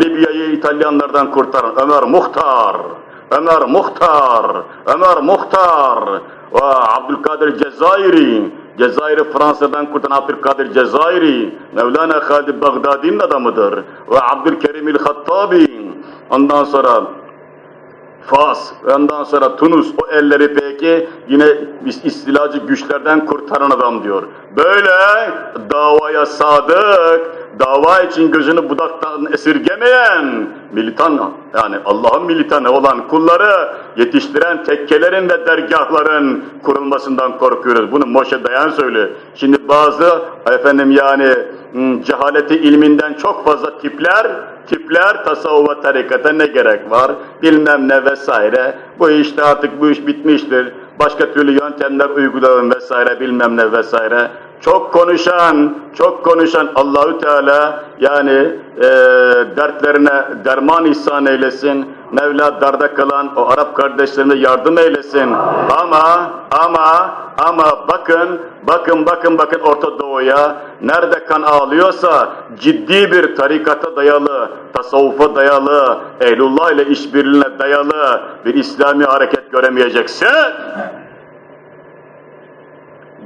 [SPEAKER 1] Libya'yı İtalyanlardan kurtaran Ömer Muhtar. Ömer Muhtar. Ömer Muhtar. Ve Abdülkadir Cezayiri. Cezayir'i Fransa'dan kurtaran Abdülkadir Cezayiri. Mevlana Halid Bagdadi'nin adamıdır. Ve Abdülkerim el-Hattabi. Ondan sonra Fas, ondan sonra Tunus, o elleri peki yine istilacı güçlerden kurtaran adam diyor. Böyle davaya sadık, dava için gözünü budaktan esirgemeyen, militan yani Allah'ın militanı olan kulları yetiştiren tekkelerin ve dergahların kurulmasından korkuyoruz. Bunu Moşe Dayan söylüyor. Şimdi bazı efendim yani hmm, cehaleti ilminden çok fazla tipler tipler tasavvufa tarikata ne gerek var? Bilmem ne vesaire. Bu işte artık bu iş bitmiştir. Başka türlü yöntemler uygulayalım vesaire bilmem ne vesaire. Çok konuşan, çok konuşan Allahü Teala yani e, dertlerine derman ihsan eylesin. Mevla darda kalan o Arap kardeşlerine yardım eylesin. Ama, ama, ama bakın, bakın, bakın, bakın Orta Doğu'ya nerede kan ağlıyorsa ciddi bir tarikata dayalı, tasavvufa dayalı, ehlullah ile işbirliğine dayalı bir İslami hareket göremeyeceksin.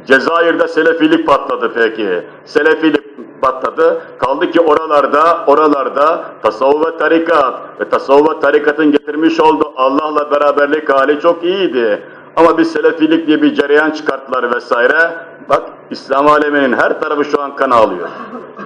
[SPEAKER 1] Cezayir'de Selefilik patladı peki. Selefilik patladı. Kaldı ki oralarda, oralarda tasavvuf ve tarikat ve tasavvuf ve tarikatın getirmiş olduğu Allah'la beraberlik hali çok iyiydi. Ama bir selefilik diye bir cereyan çıkarttılar vesaire. Bak İslam aleminin her tarafı şu an kan ağlıyor.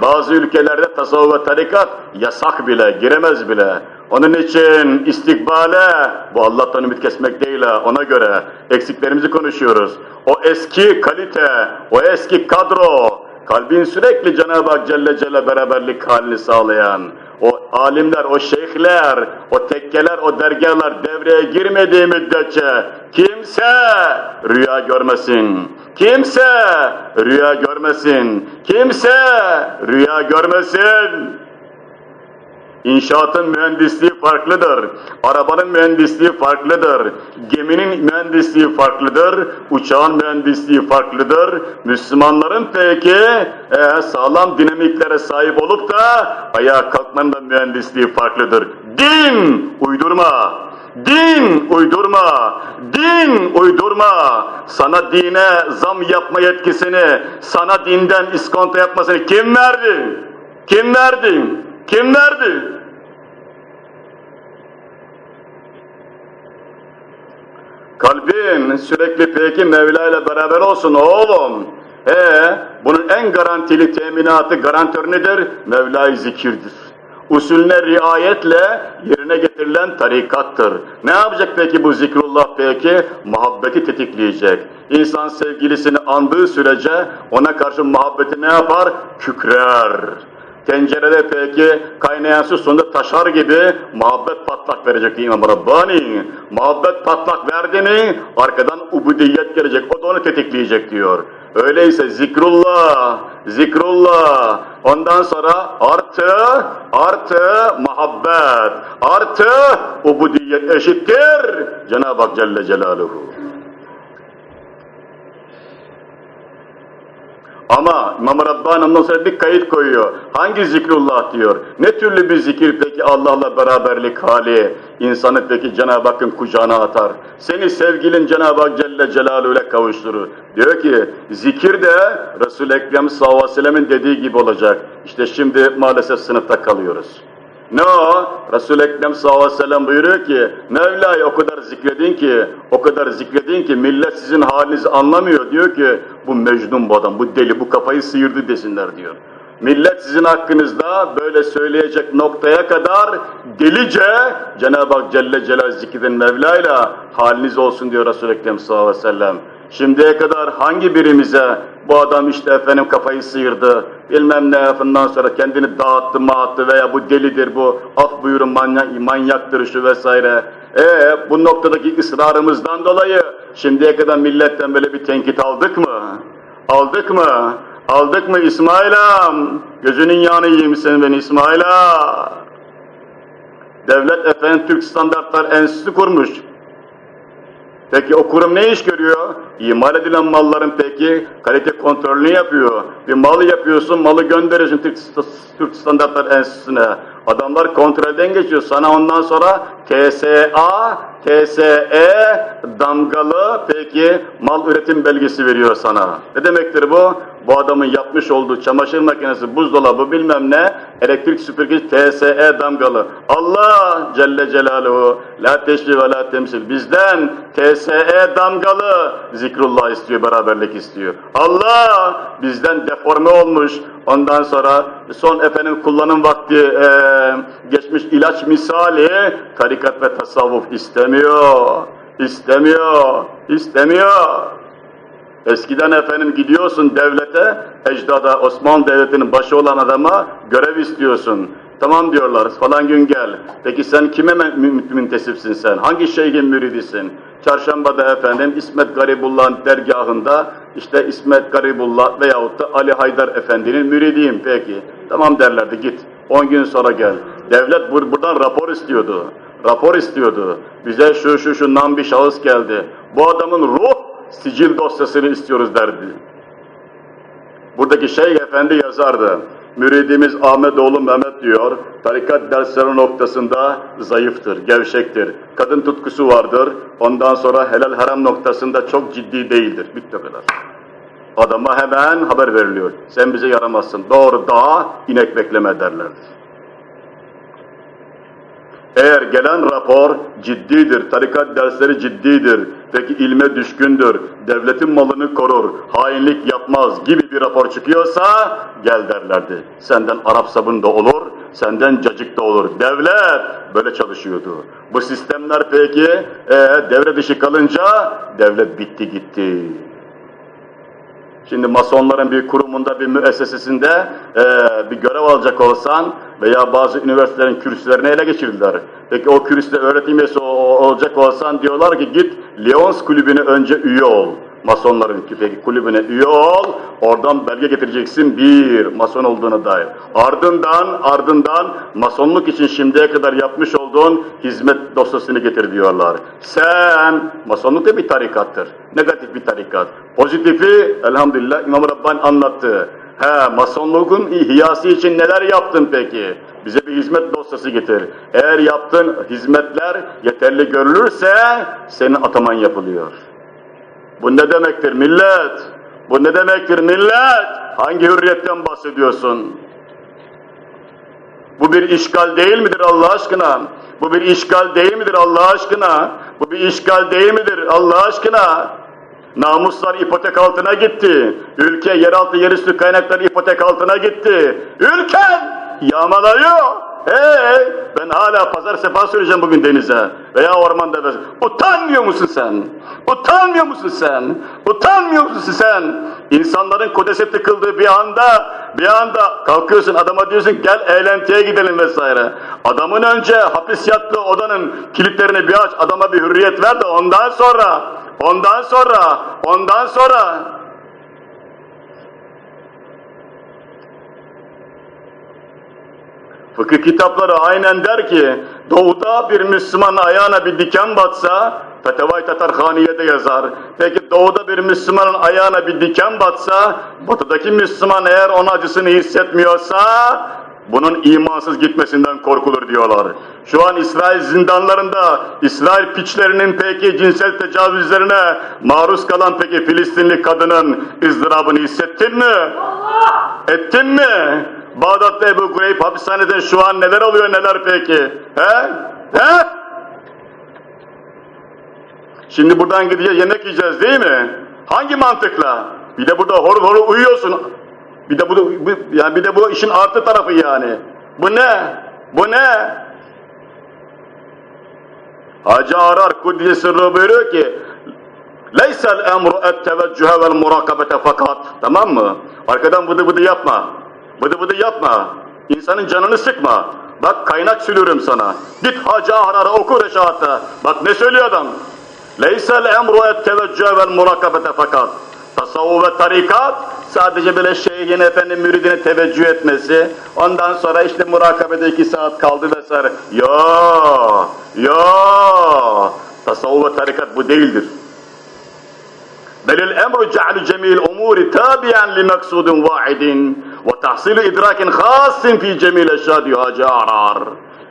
[SPEAKER 1] Bazı ülkelerde tasavvuf ve tarikat yasak bile, giremez bile. Onun için istikbale, bu Allah'tan ümit kesmek değil ha, ona göre eksiklerimizi konuşuyoruz. O eski kalite, o eski kadro, kalbin sürekli Cenab-ı Hak Celle Celle beraberlik halini sağlayan, o alimler, o şeyhler, o tekkeler, o dergahlar devreye girmediği müddetçe kimse rüya görmesin. Kimse rüya görmesin. Kimse rüya görmesin. İnşaatın mühendisliği farklıdır. Arabanın mühendisliği farklıdır. Geminin mühendisliği farklıdır. Uçağın mühendisliği farklıdır. Müslümanların peki e, sağlam dinamiklere sahip olup da ayağa kalkmanın da mühendisliği farklıdır. Din uydurma. Din uydurma, din uydurma. Sana dine zam yapma yetkisini, sana dinden iskonto yapmasını kim verdi? Kim verdi? Kim verdi? Kalbin sürekli peki Mevla ile beraber olsun oğlum. He, bunun en garantili teminatı, garantörü nedir? Mevla-i zikirdir. Usulüne riayetle yerine getirilen tarikattır. Ne yapacak peki bu zikrullah peki? Muhabbeti tetikleyecek. İnsan sevgilisini andığı sürece ona karşı muhabbeti ne yapar? Kükrer. Tencerede peki kaynayan su sonunda taşar gibi muhabbet patlak verecek İmam Rabbani. Muhabbet patlak verdi mi arkadan ubudiyet gelecek. O da onu tetikleyecek diyor. Öyleyse zikrullah, zikrullah, ondan sonra artı, artı muhabbet, artı ubudiyet eşittir Cenab-ı Hak Celle Celaluhu. Ama İmam Rabbani ondan sonra bir kayıt koyuyor. Hangi zikrullah diyor. Ne türlü bir zikir peki Allah'la beraberlik hali insanı peki Cenab-ı Hakk'ın kucağına atar. Seni sevgilin Cenab-ı Hak Celle Celaluhu ile kavuşturur. Diyor ki zikir de Resul-i Ekrem sallallahu aleyhi ve sellemin dediği gibi olacak. İşte şimdi maalesef sınıfta kalıyoruz. Ne o? Resul-i Ekrem sallallahu aleyhi ve sellem buyuruyor ki Mevla'yı o kadar zikredin ki o kadar zikredin ki millet sizin halinizi anlamıyor. Diyor ki bu mecnun bu adam, bu deli, bu kafayı sıyırdı desinler diyor. Millet sizin hakkınızda böyle söyleyecek noktaya kadar delice Cenab-ı Hak Celle Celal zikredin Mevla'yla haliniz olsun diyor Resul-i Ekrem sallallahu aleyhi ve sellem. Şimdiye kadar hangi birimize bu adam işte efendim kafayı sıyırdı, bilmem ne yapından sonra kendini dağıttı mağattı veya bu delidir bu, af buyurun manyak, manyaktır şu vesaire. E bu noktadaki ısrarımızdan dolayı şimdiye kadar milletten böyle bir tenkit aldık mı? Aldık mı? Aldık mı İsmail'am? Gözünün yanı yiyeyim senin ben İsmail'a. Devlet efendim Türk Standartlar Enstitüsü kurmuş. Peki o kurum ne iş görüyor? İmal edilen malların peki kalite kontrolünü yapıyor. Bir malı yapıyorsun, malı gönderiyorsun Türk, Türk Standartlar Enstitüsü'ne. Adamlar kontrolden geçiyor. Sana ondan sonra TSA, TSE damgalı peki mal üretim belgesi veriyor sana. Ne demektir bu? Bu adamın yapmış olduğu çamaşır makinesi, buzdolabı bilmem ne, elektrik süpürgesi TSE damgalı. Allah Celle Celaluhu, la teşbih ve la temsil. Bizden TSE damgalı zikrullah istiyor, beraberlik istiyor. Allah bizden deforme olmuş, ondan sonra son efendim kullanım vakti e, geçmiş ilaç misali tarikat ve tasavvuf istemiyor, istemiyor, istemiyor. Eskiden efendim gidiyorsun devlete, ecdada Osmanlı Devleti'nin başı olan adama görev istiyorsun. Tamam diyorlar falan gün gel. Peki sen kime müntesipsin sen? Hangi şeyhin müridisin? Çarşamba'da efendim İsmet Garibullah'ın dergahında işte İsmet Garibullah veyahut da Ali Haydar Efendi'nin müridiyim peki. Tamam derlerdi git. 10 gün sonra gel. Devlet bur buradan rapor istiyordu. Rapor istiyordu. Bize şu şu şu nam bir şahıs geldi. Bu adamın ruh sicil dosyasını istiyoruz derdi. Buradaki Şeyh Efendi yazardı. Müridimiz Ahmetoğlu Mehmet diyor, tarikat dersleri noktasında zayıftır, gevşektir. Kadın tutkusu vardır, ondan sonra helal haram noktasında çok ciddi değildir. Bitti kadar. Adama hemen haber veriliyor. Sen bize yaramazsın. Doğru dağa inek bekleme derlerdi. Eğer gelen rapor ciddidir, tarikat dersleri ciddidir, peki ilme düşkündür, devletin malını korur, hainlik yapmaz gibi bir rapor çıkıyorsa gel derlerdi. Senden Arap sabun da olur, senden cacık da olur. Devlet böyle çalışıyordu. Bu sistemler peki e, devre dışı kalınca devlet bitti gitti. Şimdi masonların bir kurumunda, bir müessesesinde e, bir görev alacak olsan veya bazı üniversitelerin kürsülerini ele geçirdiler. Peki o kürsüde öğretim üyesi olacak olsan diyorlar ki git Lyons kulübüne önce üye ol. Masonların peki kulübüne üye ol, oradan belge getireceksin bir mason olduğuna dair. Ardından, ardından masonluk için şimdiye kadar yapmış olduğun hizmet dosyasını getir diyorlar. Sen, masonluk da bir tarikattır. Negatif bir tarikat. Pozitifi, elhamdülillah İmam Rabbani anlattı. He, masonluğun ihyası için neler yaptın peki? Bize bir hizmet dosyası getir. Eğer yaptığın hizmetler yeterli görülürse senin ataman yapılıyor. Bu ne demektir millet? Bu ne demektir millet? Hangi hürriyetten bahsediyorsun? Bu bir işgal değil midir Allah aşkına? Bu bir işgal değil midir Allah aşkına? Bu bir işgal değil midir Allah aşkına? Namuslar ipotek altına gitti. Ülke yeraltı yerüstü kaynakları ipotek altına gitti. Ülken yağmalanıyor. Hey, ben hala pazar sefa süreceğim bugün denize veya ormanda. Utanmıyor musun sen? Utanmıyor musun sen? Utanmıyor musun sen? İnsanların kodese tıkıldığı bir anda, bir anda kalkıyorsun adama diyorsun gel eğlentiye gidelim vesaire. Adamın önce hapis yattığı odanın kilitlerini bir aç, adama bir hürriyet ver de ondan sonra, ondan sonra, ondan sonra Fıkıh kitapları aynen der ki, doğuda bir Müslüman ayağına bir diken batsa, Fetevai Tatarhaniye'de yazar. Peki doğuda bir Müslümanın ayağına bir diken batsa, batıdaki Müslüman eğer onun acısını hissetmiyorsa, bunun imansız gitmesinden korkulur diyorlar. Şu an İsrail zindanlarında İsrail piçlerinin peki cinsel tecavüzlerine maruz kalan peki Filistinli kadının ızdırabını hissettin mi? Ettin mi? Bağdat'ta Ebu Kureyb hapishanede şu an neler oluyor neler peki? He? He? Şimdi buradan gideceğiz yemek yiyeceğiz değil mi? Hangi mantıkla? Bir de burada hor hor uyuyorsun. Bir de bu, bu yani bir de bu işin artı tarafı yani. Bu ne? Bu ne? Hacı Arar Kudüs'ü buyuruyor ki Leysel emru et teveccühe vel murakabete fakat. Tamam mı? Arkadan bıdı bıdı yapma. Bıdı bıdı yapma. İnsanın canını sıkma. Bak kaynak sülürüm sana. Git Hacı Arar'a oku Reşat'ta. Bak ne söylüyor adam? Leysel emru et teveccühe vel murakabete fakat. Tasavvuf ve tarikat sadece böyle şeyhin efendi müridine teveccüh etmesi, ondan sonra işte murakabede iki saat kaldı vesaire. Ya, ya, tasavvuf ve tarikat bu değildir. Belil emru ce'lu cemil umuri tabi'an li maksudin vahidin ve tahsilu idrakin khassin fi cemil eşhadi hacı arar.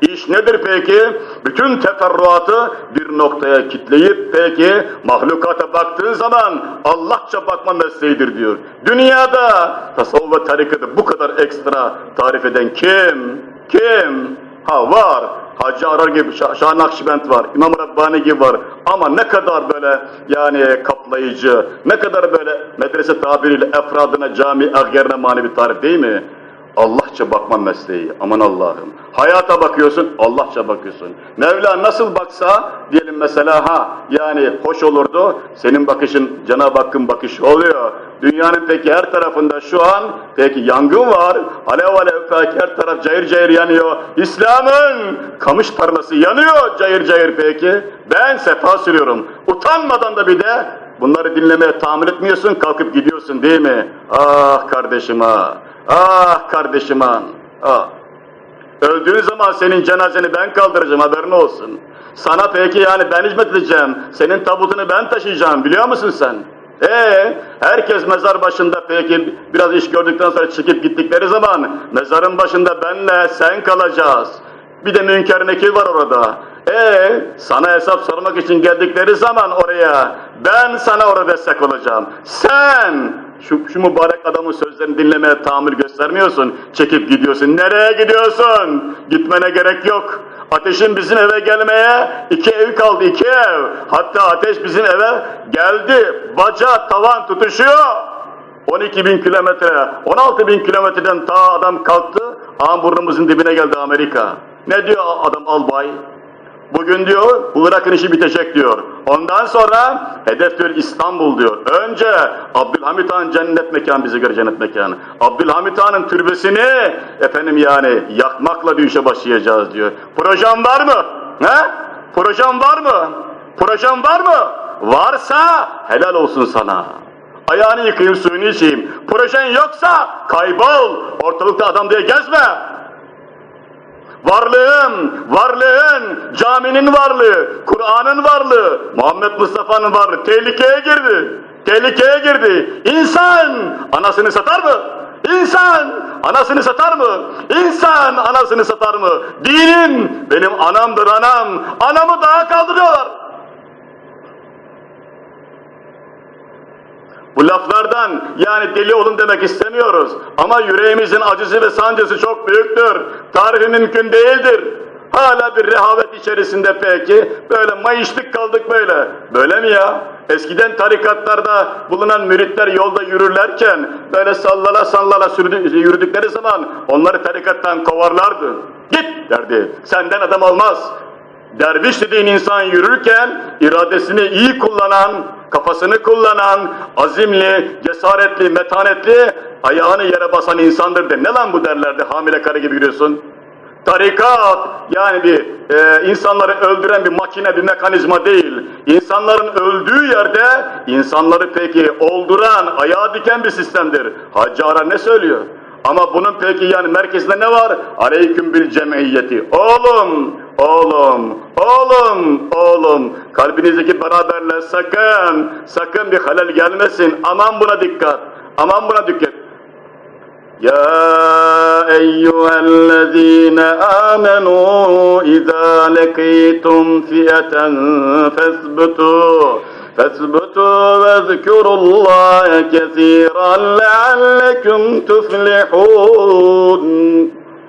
[SPEAKER 1] İş nedir peki? Bütün teferruatı bir noktaya kitleyip peki mahlukata baktığın zaman Allahça bakma mesleğidir diyor. Dünyada tasavvuf ve tarikatı bu kadar ekstra tarif eden kim? Kim? Ha var. Hacı Arar gibi, Şah, Şah Nakşibend var, İmam Rabbani gibi var. Ama ne kadar böyle yani kaplayıcı, ne kadar böyle medrese tabiriyle efradına, cami, agyerine manevi tarif değil mi? Allahça bakma mesleği. Aman Allah'ım. Hayata bakıyorsun, Allahça bakıyorsun. Mevla nasıl baksa diyelim mesela ha yani hoş olurdu. Senin bakışın Cenab-ı Hakk'ın bakışı oluyor. Dünyanın peki her tarafında şu an peki yangın var. Alev alev peki her taraf cayır cayır yanıyor. İslam'ın kamış tarlası yanıyor cayır cayır peki. Ben sefa sürüyorum. Utanmadan da bir de bunları dinlemeye tahammül etmiyorsun kalkıp gidiyorsun değil mi? Ah kardeşim ah. Ah kardeşim ah. ah. Öldüğün zaman senin cenazeni ben kaldıracağım haberin olsun. Sana peki yani ben hizmet edeceğim. Senin tabutunu ben taşıyacağım biliyor musun sen? Ee, herkes mezar başında peki biraz iş gördükten sonra çıkıp gittikleri zaman mezarın başında benle sen kalacağız. Bir de münker nekir var orada. Ee, sana hesap sormak için geldikleri zaman oraya ben sana orada destek olacağım. Sen Şu, şu mübarek adamın sözlerini dinlemeye tahammül göstermiyorsun. Çekip gidiyorsun. Nereye gidiyorsun? Gitmene gerek yok. Ateşin bizim eve gelmeye iki ev kaldı, iki ev. Hatta ateş bizim eve geldi. Baca, tavan tutuşuyor. 12 bin kilometre, 16 bin kilometreden ta adam kalktı. Ağam burnumuzun dibine geldi Amerika. Ne diyor adam albay? Bugün diyor bu Irak'ın işi bitecek diyor. Ondan sonra hedef diyor İstanbul diyor. Önce Abdülhamit Han cennet mekan bize göre cennet mekanı. Abdülhamit Han'ın türbesini efendim yani yakmakla bir işe başlayacağız diyor. Projem var mı? He? Projem var mı? Projem var mı? Varsa helal olsun sana. Ayağını yıkayayım, suyunu içeyim. Projen yoksa kaybol. Ortalıkta adam diye gezme. Varlığın, varlığın, caminin varlığı, Kur'an'ın varlığı, Muhammed Mustafa'nın varlığı tehlikeye girdi. Tehlikeye girdi. İnsan anasını satar mı? İnsan anasını satar mı? İnsan anasını satar mı? Dinin benim anamdır anam. Anamı daha kaldırıyorlar. Bu laflardan yani deli olun demek istemiyoruz. Ama yüreğimizin acısı ve sancısı çok büyüktür. Tarifi mümkün değildir. Hala bir rehavet içerisinde peki. Böyle mayıştık kaldık böyle. Böyle mi ya? Eskiden tarikatlarda bulunan müritler yolda yürürlerken böyle sallala sallala sürdü, yürüdükleri zaman onları tarikattan kovarlardı. Git derdi. Senden adam olmaz. Derviş dediğin insan yürürken iradesini iyi kullanan, kafasını kullanan, azimli, cesaretli, metanetli, ayağını yere basan insandır de. Ne lan bu derlerdi hamile karı gibi yürüyorsun? Tarikat yani bir e, insanları öldüren bir makine, bir mekanizma değil. İnsanların öldüğü yerde insanları peki olduran, ayağa diken bir sistemdir. Hacı Ara ne söylüyor? Ama bunun peki yani merkezinde ne var? Aleyküm bil cemiyeti. Oğlum, oğlum, oğlum, oğlum. Kalbinizdeki beraberle sakın, sakın bir halel gelmesin. Aman buna dikkat. Aman buna dikkat. يا أيها الذين آمنوا إذا لقيتم فئة فاثبتوا فاثبتوا واذكروا الله كثيرا لعلكم تفلحون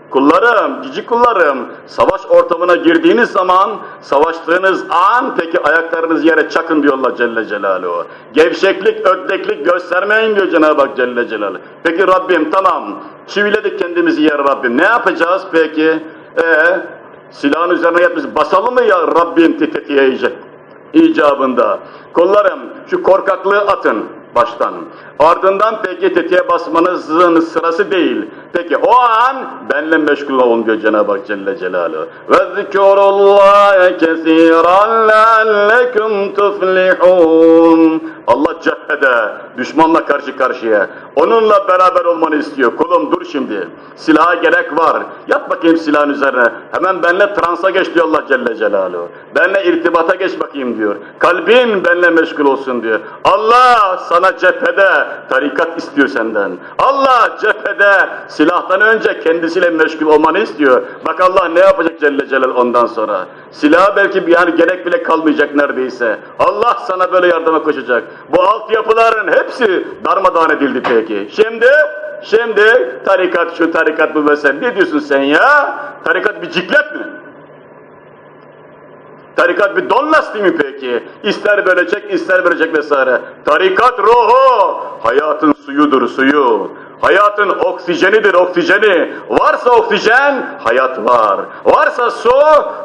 [SPEAKER 1] Kullarım, cici kullarım, savaş ortamına girdiğiniz zaman, savaştığınız an peki ayaklarınız yere çakın diyor Allah Celle Celaluhu. Gevşeklik, ödleklik göstermeyin diyor Cenab-ı Hak Celle Celaluhu. Peki Rabbim tamam, çiviledik kendimizi yer Rabbim. Ne yapacağız peki? Ee, silahın üzerine yatmış, basalım mı ya Rabbim tetikleyecek? icabında. Kullarım şu korkaklığı atın baştan. Ardından peki tetiğe basmanızın sırası değil. Peki o an benle meşgul olun diyor Cenab-ı Hak Celle Celaluhu. وَذْكُرُ اللّٰهَ كَثِيرًا لَعَلَّكُمْ تُفْلِحُونَ Allah cephede, düşmanla karşı karşıya. Onunla beraber olmanı istiyor. Kulum dur şimdi. Silaha gerek var. Yat bakayım silahın üzerine. Hemen benle transa geç diyor Allah Celle Celaluhu. Benle irtibata geç bakayım diyor. Kalbin benle meşgul olsun diyor. Allah sana cephede tarikat istiyor senden. Allah cephede silahtan önce kendisiyle meşgul olmanı istiyor. Bak Allah ne yapacak Celle Celal ondan sonra. Silah belki bir yani gerek bile kalmayacak neredeyse. Allah sana böyle yardıma koşacak. Bu altyapıların hepsi darmadağın edildi peki. Şimdi Şimdi tarikat şu tarikat bu mesela ne diyorsun sen ya? Tarikat bir ciklet mi? Tarikat bir don lastiği mi peki? İster böyle çek, ister böyle çek vesaire. Tarikat ruhu, hayatın suyudur suyu. Hayatın oksijenidir oksijeni. Varsa oksijen, hayat var. Varsa su,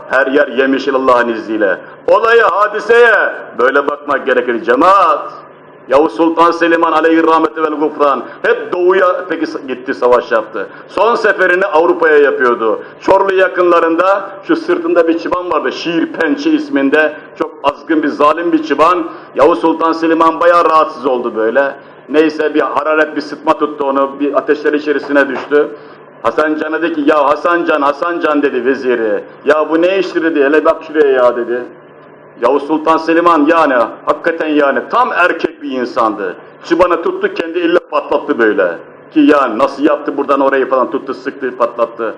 [SPEAKER 1] her yer yemişil Allah'ın izniyle. Olaya, hadiseye böyle bakmak gerekir cemaat. Yavuz Sultan Selim'an aleyhi rahmeti vel gufran hep doğuya peki gitti savaş yaptı. Son seferini Avrupa'ya yapıyordu. Çorlu yakınlarında şu sırtında bir çıban vardı Şiir Pençe isminde çok azgın bir zalim bir çıban. Yavuz Sultan Selim'an bayağı rahatsız oldu böyle. Neyse bir hararet bir sıtma tuttu onu bir ateşler içerisine düştü. Hasan Can'a dedi ki ya Hasan Can Hasan Can dedi veziri. Ya bu ne iştir dedi hele bak şuraya ya dedi. Yavuz Sultan Selimhan yani hakikaten yani tam erkek bir insandı. Çıbanı tuttu kendi elle patlattı böyle. Ki yani nasıl yaptı buradan orayı falan tuttu sıktı patlattı.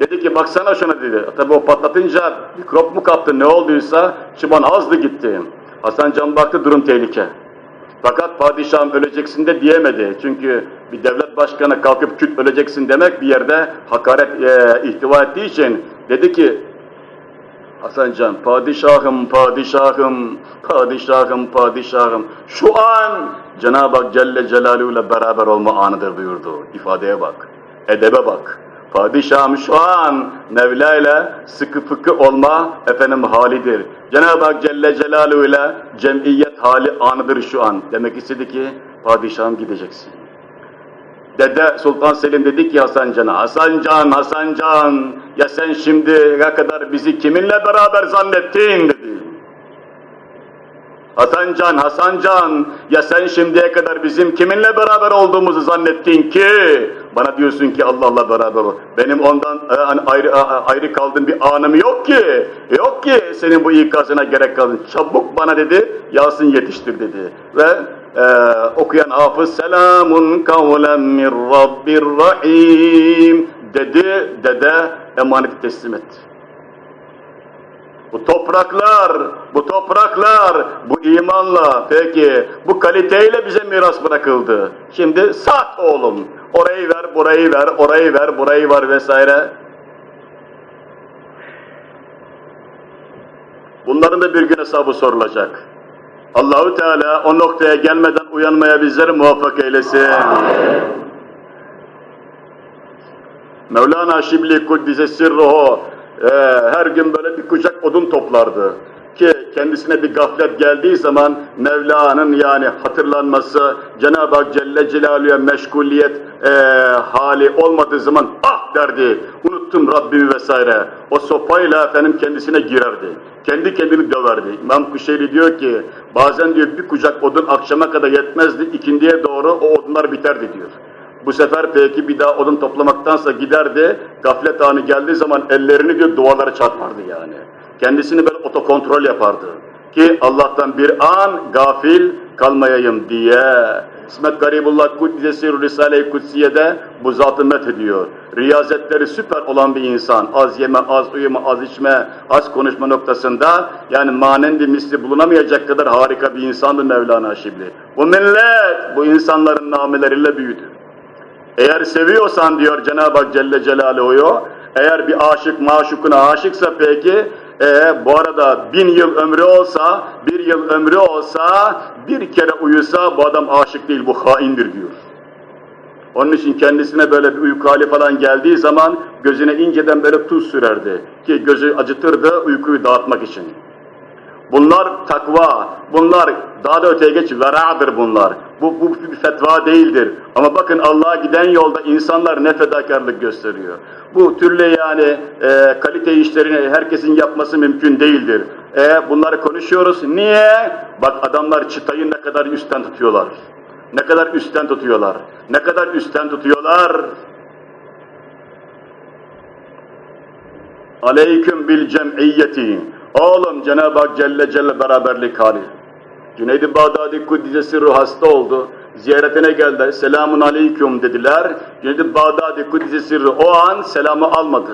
[SPEAKER 1] Dedi ki baksana şuna dedi. Tabi o patlatınca mikrop mu kaptı ne olduysa çıban azdı gitti. Hasan Can baktı durum tehlike. Fakat padişahım öleceksin de diyemedi. Çünkü bir devlet başkanı kalkıp küt öleceksin demek bir yerde hakaret e, ihtiva ettiği için dedi ki Hasan Can, padişahım, padişahım, padişahım, padişahım. Şu an Cenab-ı Hak Celle Celaluhu ile beraber olma anıdır buyurdu. İfadeye bak, edebe bak. Padişahım şu an Mevla ile sıkı fıkı olma efendim halidir. Cenab-ı Hak Celle Celaluhu ile cemiyet hali anıdır şu an. Demek istedi ki padişahım gideceksin. Dede Sultan Selim dedi ki Hasan Can'a, Hasan Can, Hasan Can, ya sen şimdiye kadar bizi kiminle beraber zannettin dedi. Hasan Can, Hasan Can, ya sen şimdiye kadar bizim kiminle beraber olduğumuzu zannettin ki, bana diyorsun ki Allah'la beraber ol. Benim ondan e, ayrı, ayrı kaldığım bir anım yok ki, yok ki senin bu ikazına gerek kaldın. Çabuk bana dedi, Yasin yetiştir dedi. Ve e, okuyan hafız selamun kavlen min rabbir rahim dedi, dede emaneti teslim etti. Bu topraklar, bu topraklar, bu imanla, peki bu kaliteyle bize miras bırakıldı. Şimdi sat oğlum, orayı ver, burayı ver, orayı ver, burayı ver vesaire. Bunların da bir gün hesabı sorulacak. Allahu Teala o noktaya gelmeden uyanmaya bizleri muvaffak eylesin. Mevlana Şibli Kuddise Sirruhu e, her gün böyle bir kucak odun toplardı. Ki kendisine bir gaflet geldiği zaman Mevla'nın yani hatırlanması, Cenab-ı Hak Celle Celaluhu'ya meşguliyet e, hali olmadığı zaman ah derdi, unuttum Rabbimi vesaire. O sopayla efendim kendisine girerdi. Kendi kendini döverdi. İmam Kuşeyri diyor ki bazen diyor bir kucak odun akşama kadar yetmezdi, ikindiye doğru o odunlar biterdi diyor. Bu sefer peki bir daha odun toplamaktansa giderdi, gaflet anı geldiği zaman ellerini diyor duvarlara çarpardı yani. Kendisini böyle otokontrol yapardı. Ki Allah'tan bir an gafil kalmayayım diye. İsmet Garibullah Kuddisesi Risale-i Kutsiye'de bu zatı met ediyor. Riyazetleri süper olan bir insan, az yeme, az uyuma, az içme, az konuşma noktasında yani manendi misli bulunamayacak kadar harika bir insandı Mevlana Şibli. Bu millet bu insanların nameleriyle büyüdü. Eğer seviyorsan diyor Cenab-ı Hak Celle Celaluhu'yu, eğer bir aşık maşukuna aşıksa peki, e, bu arada bin yıl ömrü olsa, bir yıl ömrü olsa, bir kere uyusa bu adam aşık değil, bu haindir diyor. Onun için kendisine böyle bir uyku hali falan geldiği zaman gözüne inceden böyle tuz sürerdi. Ki gözü acıtırdı uykuyu dağıtmak için. Bunlar takva, bunlar daha da öteye geç, vera'dır bunlar. Bu, bu bir fetva değildir. Ama bakın Allah'a giden yolda insanlar ne fedakarlık gösteriyor. Bu türlü yani e, kalite işlerini herkesin yapması mümkün değildir. E, bunları konuşuyoruz. Niye? Bak adamlar çıtayı ne kadar üstten tutuyorlar. Ne kadar üstten tutuyorlar. Ne kadar üstten tutuyorlar. Aleyküm bil cem'iyyeti. Oğlum Cenab-ı Hak Celle Celle beraberlik hali. Cüneyd-i Bağdadi Kuddisesi ruh hasta oldu. Ziyaretine geldi. Selamun aleyküm dediler. Cüneyd-i Bağdadi Kuddisesi ruh o an selamı almadı.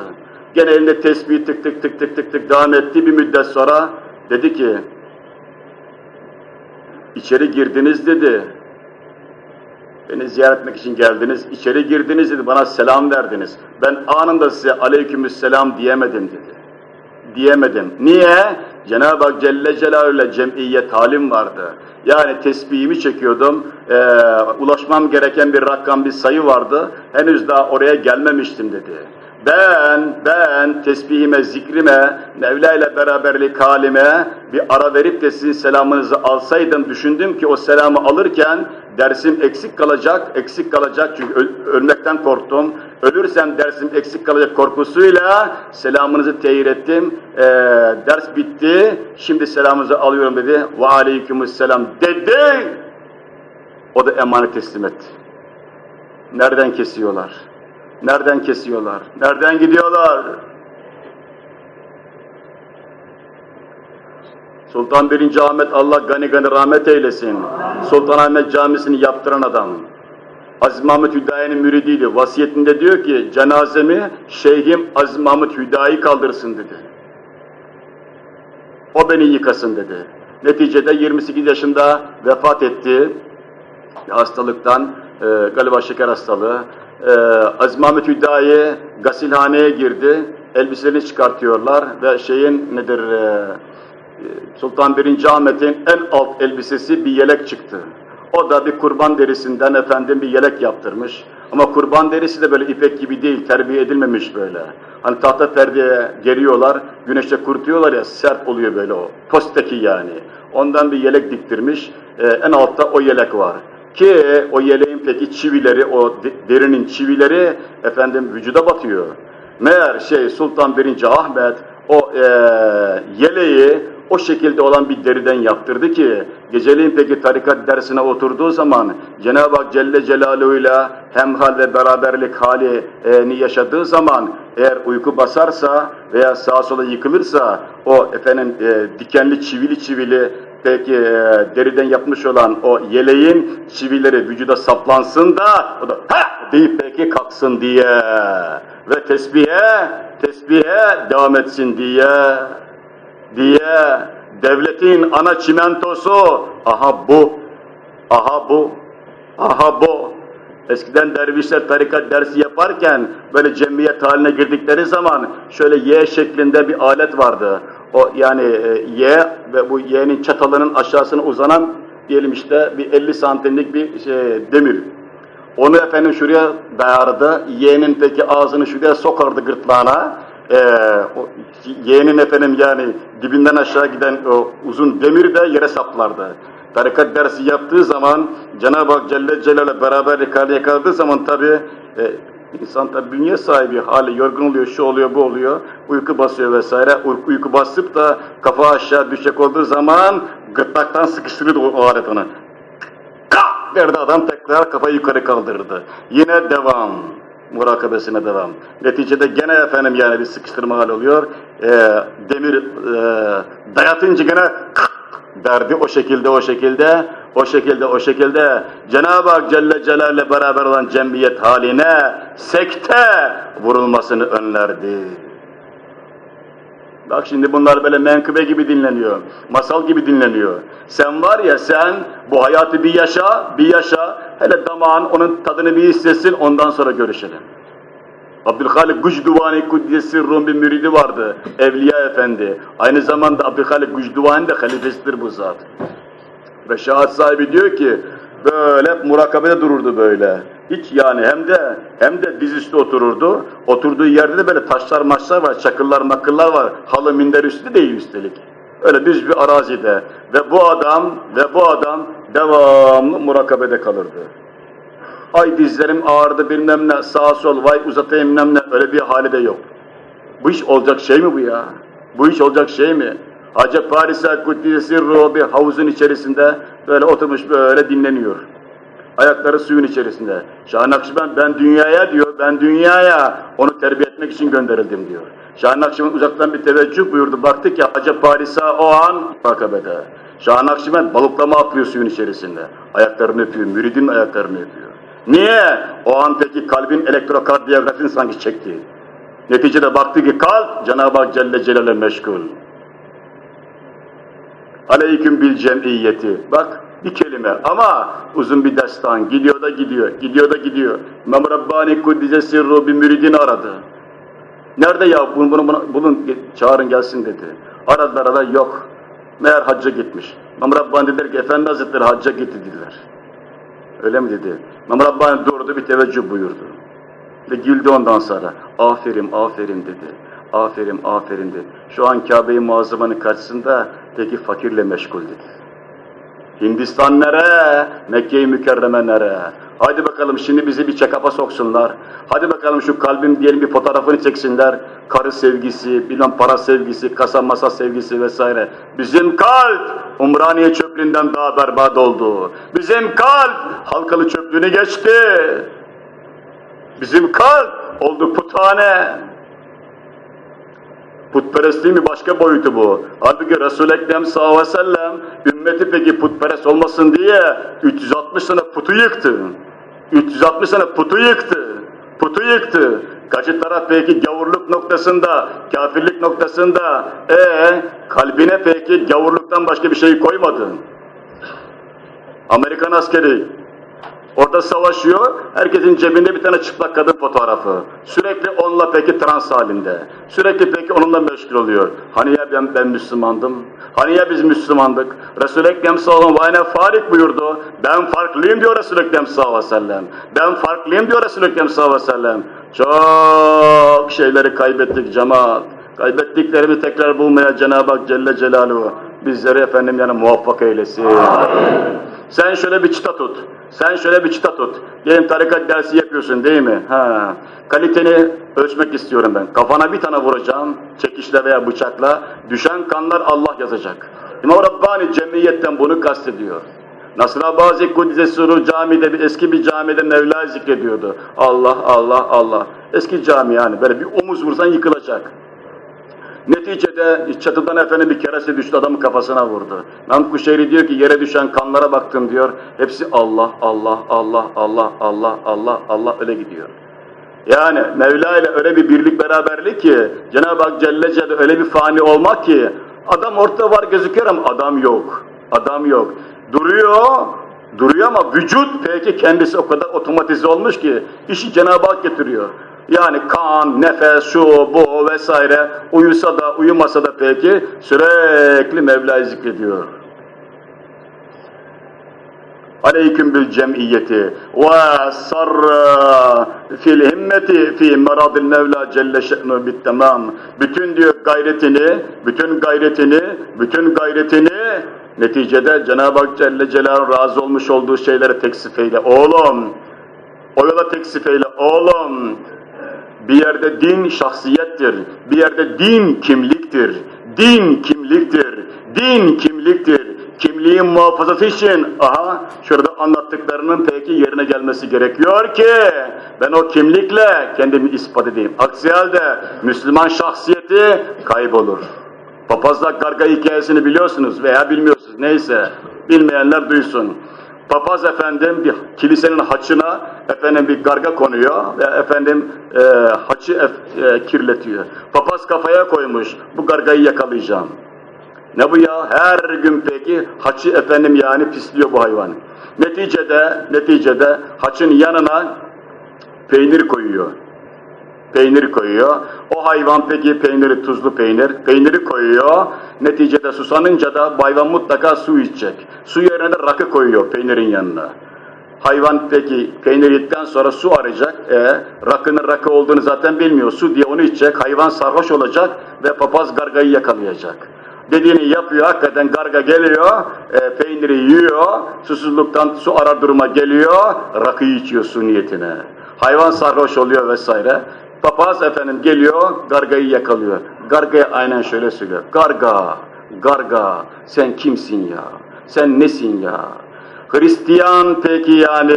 [SPEAKER 1] Gene elinde tesbih tık tık tık tık tık tık devam etti. Bir müddet sonra dedi ki içeri girdiniz dedi. Beni ziyaret etmek için geldiniz. İçeri girdiniz dedi. Bana selam verdiniz. Ben anında size aleykümselam diyemedim dedi diyemedim. Niye? Cenab-ı Hak Celle Celaluhu ile cemiyet halim vardı. Yani tesbihimi çekiyordum, e, ulaşmam gereken bir rakam, bir sayı vardı. Henüz daha oraya gelmemiştim dedi. Ben, ben tesbihime, zikrime, Mevla ile beraberlik halime bir ara verip de sizin selamınızı alsaydım düşündüm ki o selamı alırken dersim eksik kalacak, eksik kalacak çünkü öl ölmekten korktum. Ölürsem dersim eksik kalacak korkusuyla selamınızı teyir ettim. Ee, ders bitti, şimdi selamınızı alıyorum dedi. Ve aleykümselam dedi. O da emanet teslim etti. Nereden kesiyorlar? Nereden kesiyorlar? Nereden gidiyorlar? Sultan 1. Ahmet Allah gani gani rahmet eylesin. Sultan Ahmet Camisi'ni yaptıran adam. Aziz Mahmut Hüdayi'nin müridiydi. Vasiyetinde diyor ki cenazemi şeyhim Aziz Mahmut Hüdayi kaldırsın dedi. O beni yıkasın dedi. Neticede 28 yaşında vefat etti. Hastalıktan, e, galiba şeker hastalığı. E, Aziz Mahmut Hüdayi gasilhaneye girdi. Elbiselerini çıkartıyorlar ve şeyin nedir e, Sultan 1. Ahmet'in en alt elbisesi bir yelek çıktı. O da bir kurban derisinden efendim bir yelek yaptırmış. Ama kurban derisi de böyle ipek gibi değil, terbiye edilmemiş böyle. Hani tahta perdiye geriyorlar, güneşte kurutuyorlar ya sert oluyor böyle o. Posteki yani. Ondan bir yelek diktirmiş, ee, en altta o yelek var. Ki o yeleğin çivileri, o derinin çivileri efendim vücuda batıyor. Meğer şey Sultan 1. Ahmet o e, yeleği o şekilde olan bir deriden yaptırdı ki geceliğin peki tarikat dersine oturduğu zaman Cenab-ı Hak Celle Celaluhu'yla hemhal ve beraberlik halini yaşadığı zaman eğer uyku basarsa veya sağa sola yıkılırsa o efendim e, dikenli çivili çivili peki e, deriden yapmış olan o yeleğin çivileri vücuda saplansın da o da ha! deyip peki kalksın diye ve tesbihe tesbihe devam etsin diye diye devletin ana çimentosu. Aha bu aha bu aha bu. Eskiden dervişler tarikat dersi yaparken böyle cemiyet haline girdikleri zaman şöyle Y şeklinde bir alet vardı. O yani e, Y ve bu Y'nin çatalının aşağısına uzanan diyelim işte bir 50 santimlik bir şey, demir. Onu efendim şuraya dayardı. Y'nin peki ağzını şuraya sokardı gırtlağına. O, yeğenin efendim yani dibinden aşağı giden o uzun demir de yere saplardı. Tarikat dersi yaptığı zaman Cenab-ı Hak Celle Celal'e beraber yakaladığı zaman tabi e, insan tabi bünye sahibi hali yorgun oluyor, şu oluyor, bu oluyor, uyku basıyor vesaire. Uyku basıp da kafa aşağı düşecek olduğu zaman gırtlaktan sıkıştırıyordu o, o alet onu. Kah! derdi adam tekrar kafayı yukarı kaldırırdı. Yine devam murakabesine devam. Neticede gene efendim yani bir sıkıştırma hal oluyor. E, demir e, dayatınca gene derdi o şekilde o şekilde o şekilde o şekilde Cenab-ı Hak Celle Celal'le beraber olan cemiyet haline sekte vurulmasını önlerdi. Bak şimdi bunlar böyle menkıbe gibi dinleniyor, masal gibi dinleniyor. Sen var ya sen bu hayatı bir yaşa, bir yaşa, hele damağın onun tadını bir hissetsin ondan sonra görüşelim. Abdülhalik Gucduvani Kuddiyesi Rum bir müridi vardı, Evliya Efendi. Aynı zamanda Abdülhalik Gucduvani de halifesidir bu zat. Ve şahat sahibi diyor ki, böyle murakabede dururdu böyle. Hiç yani hem de hem de dizüstü otururdu. Oturduğu yerde de böyle taşlar maçlar var, çakıllar makıllar var. Halı minder üstü değil üstelik. Öyle düz bir arazide. Ve bu adam ve bu adam devamlı murakabede kalırdı. Ay dizlerim ağrıdı bilmem ne, sağ sol, vay uzatayım bilmem ne, öyle bir hali de yok. Bu iş olacak şey mi bu ya? Bu iş olacak şey mi? Hacı Paris'e Kuddiyesi Ruhu bir havuzun içerisinde böyle oturmuş böyle dinleniyor. Ayakları suyun içerisinde. Şah Nakşibend ben dünyaya diyor, ben dünyaya onu terbiye etmek için gönderildim diyor. Şah Nakşibend uzaktan bir teveccüh buyurdu. Baktı ki Hacı Paris'e o an rakabede. Şah Nakşibend balıklama yapıyor suyun içerisinde. Ayaklarını öpüyor, müridin ayaklarını öpüyor. Niye? O an peki kalbin elektrokardiyografini sanki çekti. Neticede baktı ki kalp Cenab-ı Hak Celle Celal'e meşgul. Aleyküm bil cemiyeti. Bak bir kelime ama uzun bir destan. Gidiyor da gidiyor, gidiyor da gidiyor. İmam Rabbani Kuddise Sirru bir müridini aradı. Nerede ya? Bunu, bunu, bunu, bulun, çağırın gelsin dedi. Aradılar aradılar, yok. Meğer hacca gitmiş. İmam Rabbani dediler ki, Efendi Hazretleri hacca gitti dediler. Öyle mi dedi? İmam Rabbani durdu, bir teveccüh buyurdu. Ve güldü ondan sonra. Aferin, aferin dedi. Aferin, aferin dedi. Şu an Kabe-i Muazzama'nın karşısında peki fakirle meşgul dedi. Hindistan nere? Mekke-i Mükerreme nere? Hadi bakalım şimdi bizi bir check-up'a soksunlar. Hadi bakalım şu kalbim diyelim bir fotoğrafını çeksinler. Karı sevgisi, bilmem para sevgisi, kasa masa sevgisi vesaire. Bizim kalp Umraniye çöplüğünden daha berbat oldu. Bizim kalp halkalı çöplüğünü geçti. Bizim kalp oldu puthane. Putperestliğin bir başka boyutu bu. Halbuki Resul-i Ekrem sallallahu aleyhi ve sellem ümmeti peki putperest olmasın diye 360 tane putu yıktı. 360 tane putu yıktı. Putu yıktı. Karşı taraf peki gavurluk noktasında, kafirlik noktasında, e kalbine peki gavurluktan başka bir şey koymadın. Amerikan askeri orada savaşıyor, herkesin cebinde bir tane çıplak kadın fotoğrafı. Sürekli onunla peki trans halinde. Sürekli peki onunla meşgul oluyor. Hani ya ben, ben Müslümandım? Hani ya biz Müslümandık? Resul-i Ekrem sallallahu aleyhi ve farik buyurdu. Ben farklıyım diyor Resul-i Ekrem sallallahu aleyhi ve sellem. Ben farklıyım diyor Resul-i Ekrem sallallahu aleyhi ve sellem. Çok şeyleri kaybettik cemaat. Kaybettiklerimi tekrar bulmaya Cenab-ı Hak Celle Celaluhu bizleri efendim yani muvaffak eylesin. Sen şöyle bir çıta tut. Sen şöyle bir çıta tut. Gelin tarikat dersi yapıyorsun değil mi? Ha. Kaliteni ölçmek istiyorum ben. Kafana bir tane vuracağım. Çekişle veya bıçakla. Düşen kanlar Allah yazacak. İmam Rabbani cemiyetten bunu kastediyor. Nasır Abazi Kudüs'e Suru camide bir eski bir camide Mevla zikrediyordu. Allah Allah Allah. Eski cami yani böyle bir omuz vursan yıkılacak. Neticede çatıdan efendim bir keresi düştü adamın kafasına vurdu. Kuşeyri diyor ki yere düşen kanlara baktım diyor. Hepsi Allah, Allah, Allah, Allah, Allah, Allah, Allah öyle gidiyor. Yani Mevla ile öyle bir birlik beraberlik ki Cenab-ı Hak Celle Celle öyle bir fani olmak ki adam ortada var gözüküyor ama adam yok. Adam yok. Duruyor, duruyor ama vücut peki kendisi o kadar otomatize olmuş ki işi Cenab-ı Hak getiriyor. Yani kan, nefes, şu, bu vesaire uyusa da uyumasa da peki sürekli Mevla'yı zikrediyor. Aleyküm bil cemiyeti ve sarra fil himmeti fi meradil Mevla Celle şe'nu bit tamam. Bütün diyor gayretini, bütün gayretini, bütün gayretini neticede Cenab-ı Hak Celle Celaluhu razı olmuş olduğu şeylere teksif eyle. Oğlum, o yola teksif eyle. Oğlum, bir yerde din şahsiyettir. Bir yerde din kimliktir. Din kimliktir. Din kimliktir. Kimliğin muhafazası için aha şurada anlattıklarının peki yerine gelmesi gerekiyor ki ben o kimlikle kendimi ispat edeyim. Aksi halde Müslüman şahsiyeti kaybolur. Papazlar karga hikayesini biliyorsunuz veya bilmiyorsunuz neyse bilmeyenler duysun papaz efendim bir kilisenin haçına efendim bir garga konuyor ve efendim e, haçı ef, e, kirletiyor. Papaz kafaya koymuş bu gargayı yakalayacağım. Ne bu ya? Her gün peki haçı efendim yani pisliyor bu hayvan. Neticede neticede haçın yanına peynir koyuyor peynir koyuyor. O hayvan peki peyniri tuzlu peynir, peyniri koyuyor. Neticede susanınca da hayvan mutlaka su içecek. Su yerine de rakı koyuyor peynirin yanına. Hayvan peki peynir yedikten sonra su arayacak. E, rakının rakı olduğunu zaten bilmiyor. Su diye onu içecek. Hayvan sarhoş olacak ve papaz gargayı yakalayacak. Dediğini yapıyor. Hakikaten garga geliyor. E, peyniri yiyor. Susuzluktan su arar duruma geliyor. Rakıyı içiyor su niyetine. Hayvan sarhoş oluyor vesaire. Papaz efendim geliyor, gargayı yakalıyor. Gargaya aynen şöyle söylüyor. Garga, garga, sen kimsin ya? Sen nesin ya? Hristiyan peki yani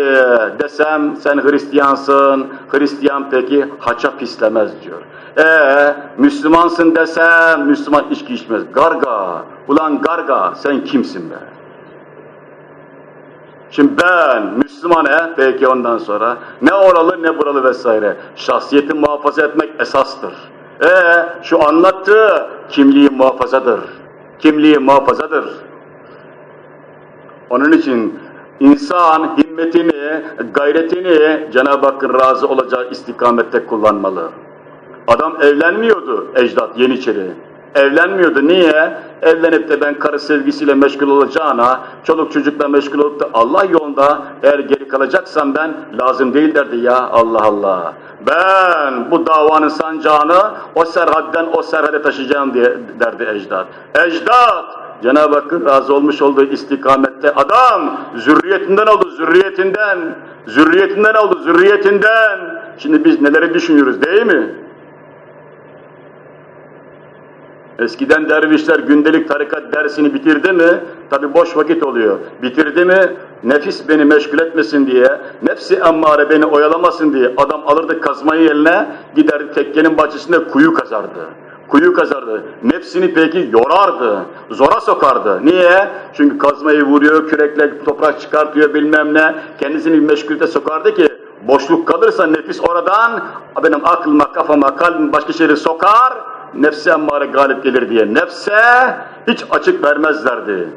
[SPEAKER 1] desem sen Hristiyansın, Hristiyan peki haça pislemez diyor. Ee Müslümansın desem Müslüman içki içmez. Garga, ulan garga sen kimsin be? Şimdi ben Müslümane peki ondan sonra ne oralı ne buralı vesaire şahsiyeti muhafaza etmek esastır. E şu anlattığı kimliği muhafazadır. Kimliği muhafazadır. Onun için insan himmetini, gayretini Cenab-ı Hakk'ın razı olacağı istikamette kullanmalı. Adam evlenmiyordu ecdat Yeniçeri. Evlenmiyordu. Niye? Evlenip de ben karı sevgisiyle meşgul olacağına, çoluk çocukla meşgul olup da Allah yolunda eğer geri kalacaksam ben lazım değil derdi ya Allah Allah. Ben bu davanın sancağını o serhadden o serhade taşıyacağım diye derdi ecdat. Ecdat! Cenab-ı Hakk'ın razı olmuş olduğu istikamette adam zürriyetinden oldu, zürriyetinden, zürriyetinden oldu, zürriyetinden. Şimdi biz neleri düşünüyoruz değil mi? Eskiden dervişler gündelik tarikat dersini bitirdi mi, tabi boş vakit oluyor. Bitirdi mi, nefis beni meşgul etmesin diye, nefsi emmare beni oyalamasın diye adam alırdı kazmayı eline, giderdi tekkenin bahçesinde kuyu kazardı. Kuyu kazardı. Nefsini peki yorardı, zora sokardı. Niye? Çünkü kazmayı vuruyor, kürekle toprak çıkartıyor bilmem ne, kendisini meşgulite sokardı ki, Boşluk kalırsa nefis oradan benim aklıma, kafama, kalbim başka şeyleri sokar, nefse emmare galip gelir diye. Nefse hiç açık vermezlerdi.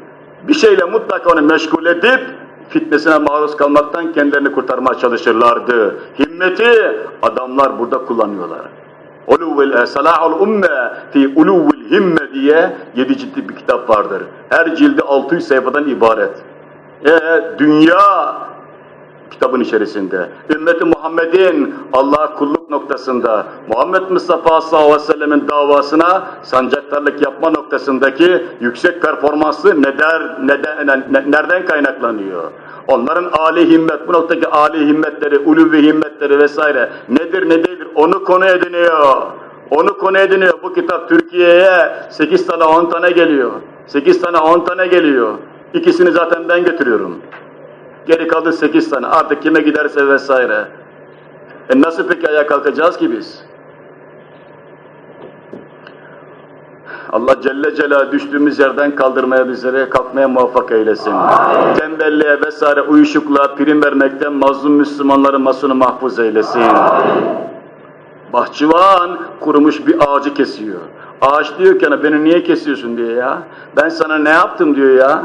[SPEAKER 1] Bir şeyle mutlaka onu meşgul edip fitnesine maruz kalmaktan kendilerini kurtarmaya çalışırlardı. Himmeti adamlar burada kullanıyorlar. Uluvul Salahul Umme fi Uluvul Himme diye yedi ciltli bir kitap vardır. Her cildi 600 sayfadan ibaret. E, dünya kitabın içerisinde. Ümmeti Muhammed'in Allah'a kulluk noktasında, Muhammed Mustafa sallallahu aleyhi ve sellemin davasına sancaktarlık yapma noktasındaki yüksek performansı neden, neden, ne, nereden kaynaklanıyor? Onların âli himmet, bu noktaki âli himmetleri, ulûvi himmetleri vesaire nedir ne değildir onu konu ediniyor. Onu konu ediniyor. Bu kitap Türkiye'ye 8 tane 10 tane geliyor. 8 tane 10 tane geliyor. İkisini zaten ben getiriyorum. Geri kaldı 8 tane. Artık kime giderse vesaire. E nasıl peki ayağa kalkacağız ki biz? Allah Celle Celal düştüğümüz yerden kaldırmaya bizleri kalkmaya muvaffak eylesin. Amin. Tembelliğe vesaire uyuşukluğa prim vermekten mazlum Müslümanları masunu mahfuz eylesin. Amin. Bahçıvan kurumuş bir ağacı kesiyor. Ağaç diyor ki beni niye kesiyorsun diyor ya. Ben sana ne yaptım diyor ya.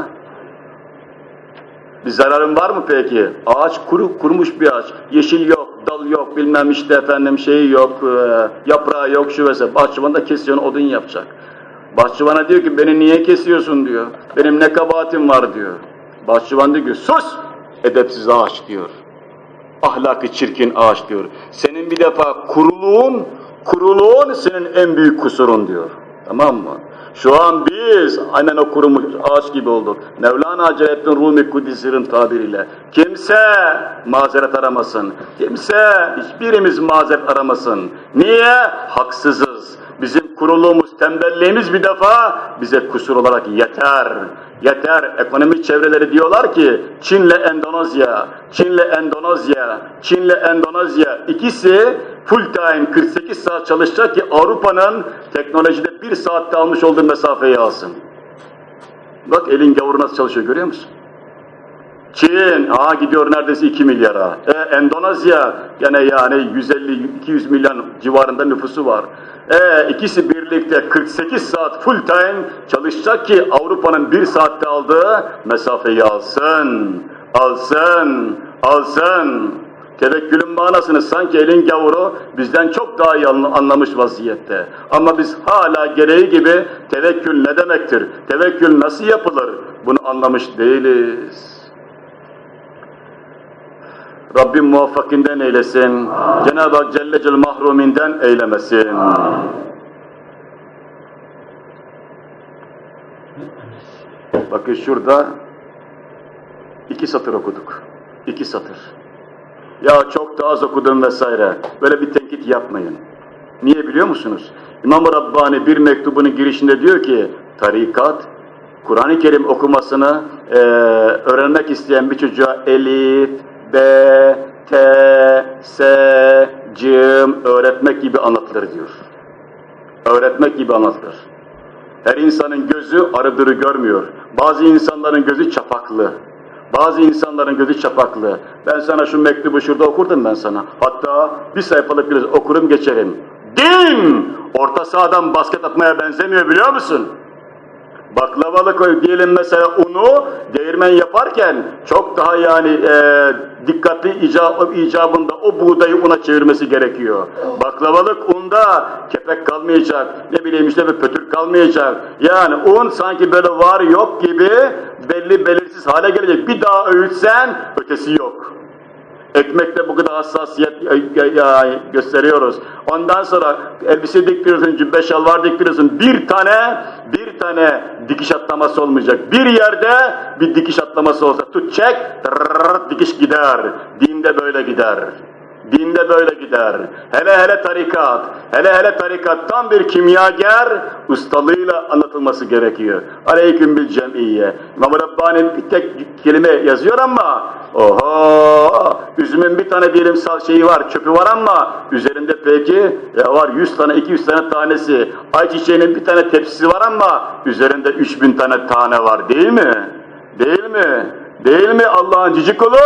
[SPEAKER 1] Bir zararın var mı peki? Ağaç kuru, kurumuş bir ağaç. Yeşil yok, dal yok, bilmem işte efendim şeyi yok, e, yaprağı yok şu vesaire. Bahçıvan da kesiyor, odun yapacak. Bahçıvana diyor ki beni niye kesiyorsun diyor. Benim ne kabahatim var diyor. Bahçıvan diyor ki sus edepsiz ağaç diyor. Ahlakı çirkin ağaç diyor. Senin bir defa kuruluğun, kuruluğun senin en büyük kusurun diyor. Tamam mı? Şu an biz aynen o kurumuş ağaç gibi olduk. Mevlana Celaleddin Rumi Kudüs'ün tabiriyle. Kimse mazeret aramasın. Kimse hiçbirimiz mazeret aramasın. Niye? Haksızız. Kuruluğumuz, tembelliğimiz bir defa bize kusur olarak yeter. Yeter. Ekonomik çevreleri diyorlar ki Çin'le Endonezya, Çin'le Endonezya, Çin'le Endonezya ikisi full time 48 saat çalışacak ki Avrupa'nın teknolojide bir saatte almış olduğu mesafeyi alsın. Bak elin gavuru nasıl çalışıyor görüyor musun? Çin, aa gidiyor neredeyse 2 milyara. E, Endonezya gene yani 150-200 milyon civarında nüfusu var. E, ikisi birlikte 48 saat full time çalışacak ki Avrupa'nın bir saatte aldığı mesafeyi alsın. Alsın, alsın. Tevekkülün manasını sanki elin gavuru bizden çok daha iyi anlamış vaziyette. Ama biz hala gereği gibi tevekkül ne demektir, tevekkül nasıl yapılır bunu anlamış değiliz. Rabbim muvaffakinden eylesin. Cenab-ı Hak Celle Celle mahruminden eylemesin. Bakın şurada iki satır okuduk. İki satır. Ya çok da az okudum vesaire. Böyle bir tenkit yapmayın. Niye biliyor musunuz? İmam-ı Rabbani bir mektubunun girişinde diyor ki, tarikat, Kur'an-ı Kerim okumasını e, öğrenmek isteyen bir çocuğa elif, B, T, S, Cim öğretmek gibi anlatılır diyor. Öğretmek gibi anlatılır. Her insanın gözü arıdırı görmüyor. Bazı insanların gözü çapaklı. Bazı insanların gözü çapaklı. Ben sana şu mektubu şurada okurdum ben sana. Hatta bir sayfalık bir okurum geçerim. Din! Orta sahadan basket atmaya benzemiyor biliyor musun? Baklavalı koy diyelim mesela unu değirmen yaparken çok daha yani e, dikkatli icab, icabında o buğdayı una çevirmesi gerekiyor. Baklavalık unda kepek kalmayacak, ne bileyim işte bir pötür kalmayacak. Yani un sanki böyle var yok gibi belli belirsiz hale gelecek. Bir daha öğütsen ötesi yok. Ekmekte bu kadar hassasiyet gösteriyoruz. Ondan sonra elbise diktiriyorsun, cübbe şalvar diktiriyorsun. Bir tane, bir tane dikiş atlaması olmayacak. Bir yerde bir dikiş atlaması olsa tut çek, tırrrr, dikiş gider. Dinde böyle gider. Dinde böyle gider. Hele hele tarikat, hele hele tarikat tam bir kimyager ustalığıyla anlatılması gerekiyor. Aleyküm bil cemiyye. İmam Rabbani bir tek kelime yazıyor ama oho üzümün bir tane diyelim şeyi var, çöpü var ama üzerinde peki ya var 100 tane 200 tane tanesi. Ayçiçeğinin bir tane tepsisi var ama üzerinde 3000 tane tane var değil mi? Değil mi? Değil mi Allah'ın cici kulu?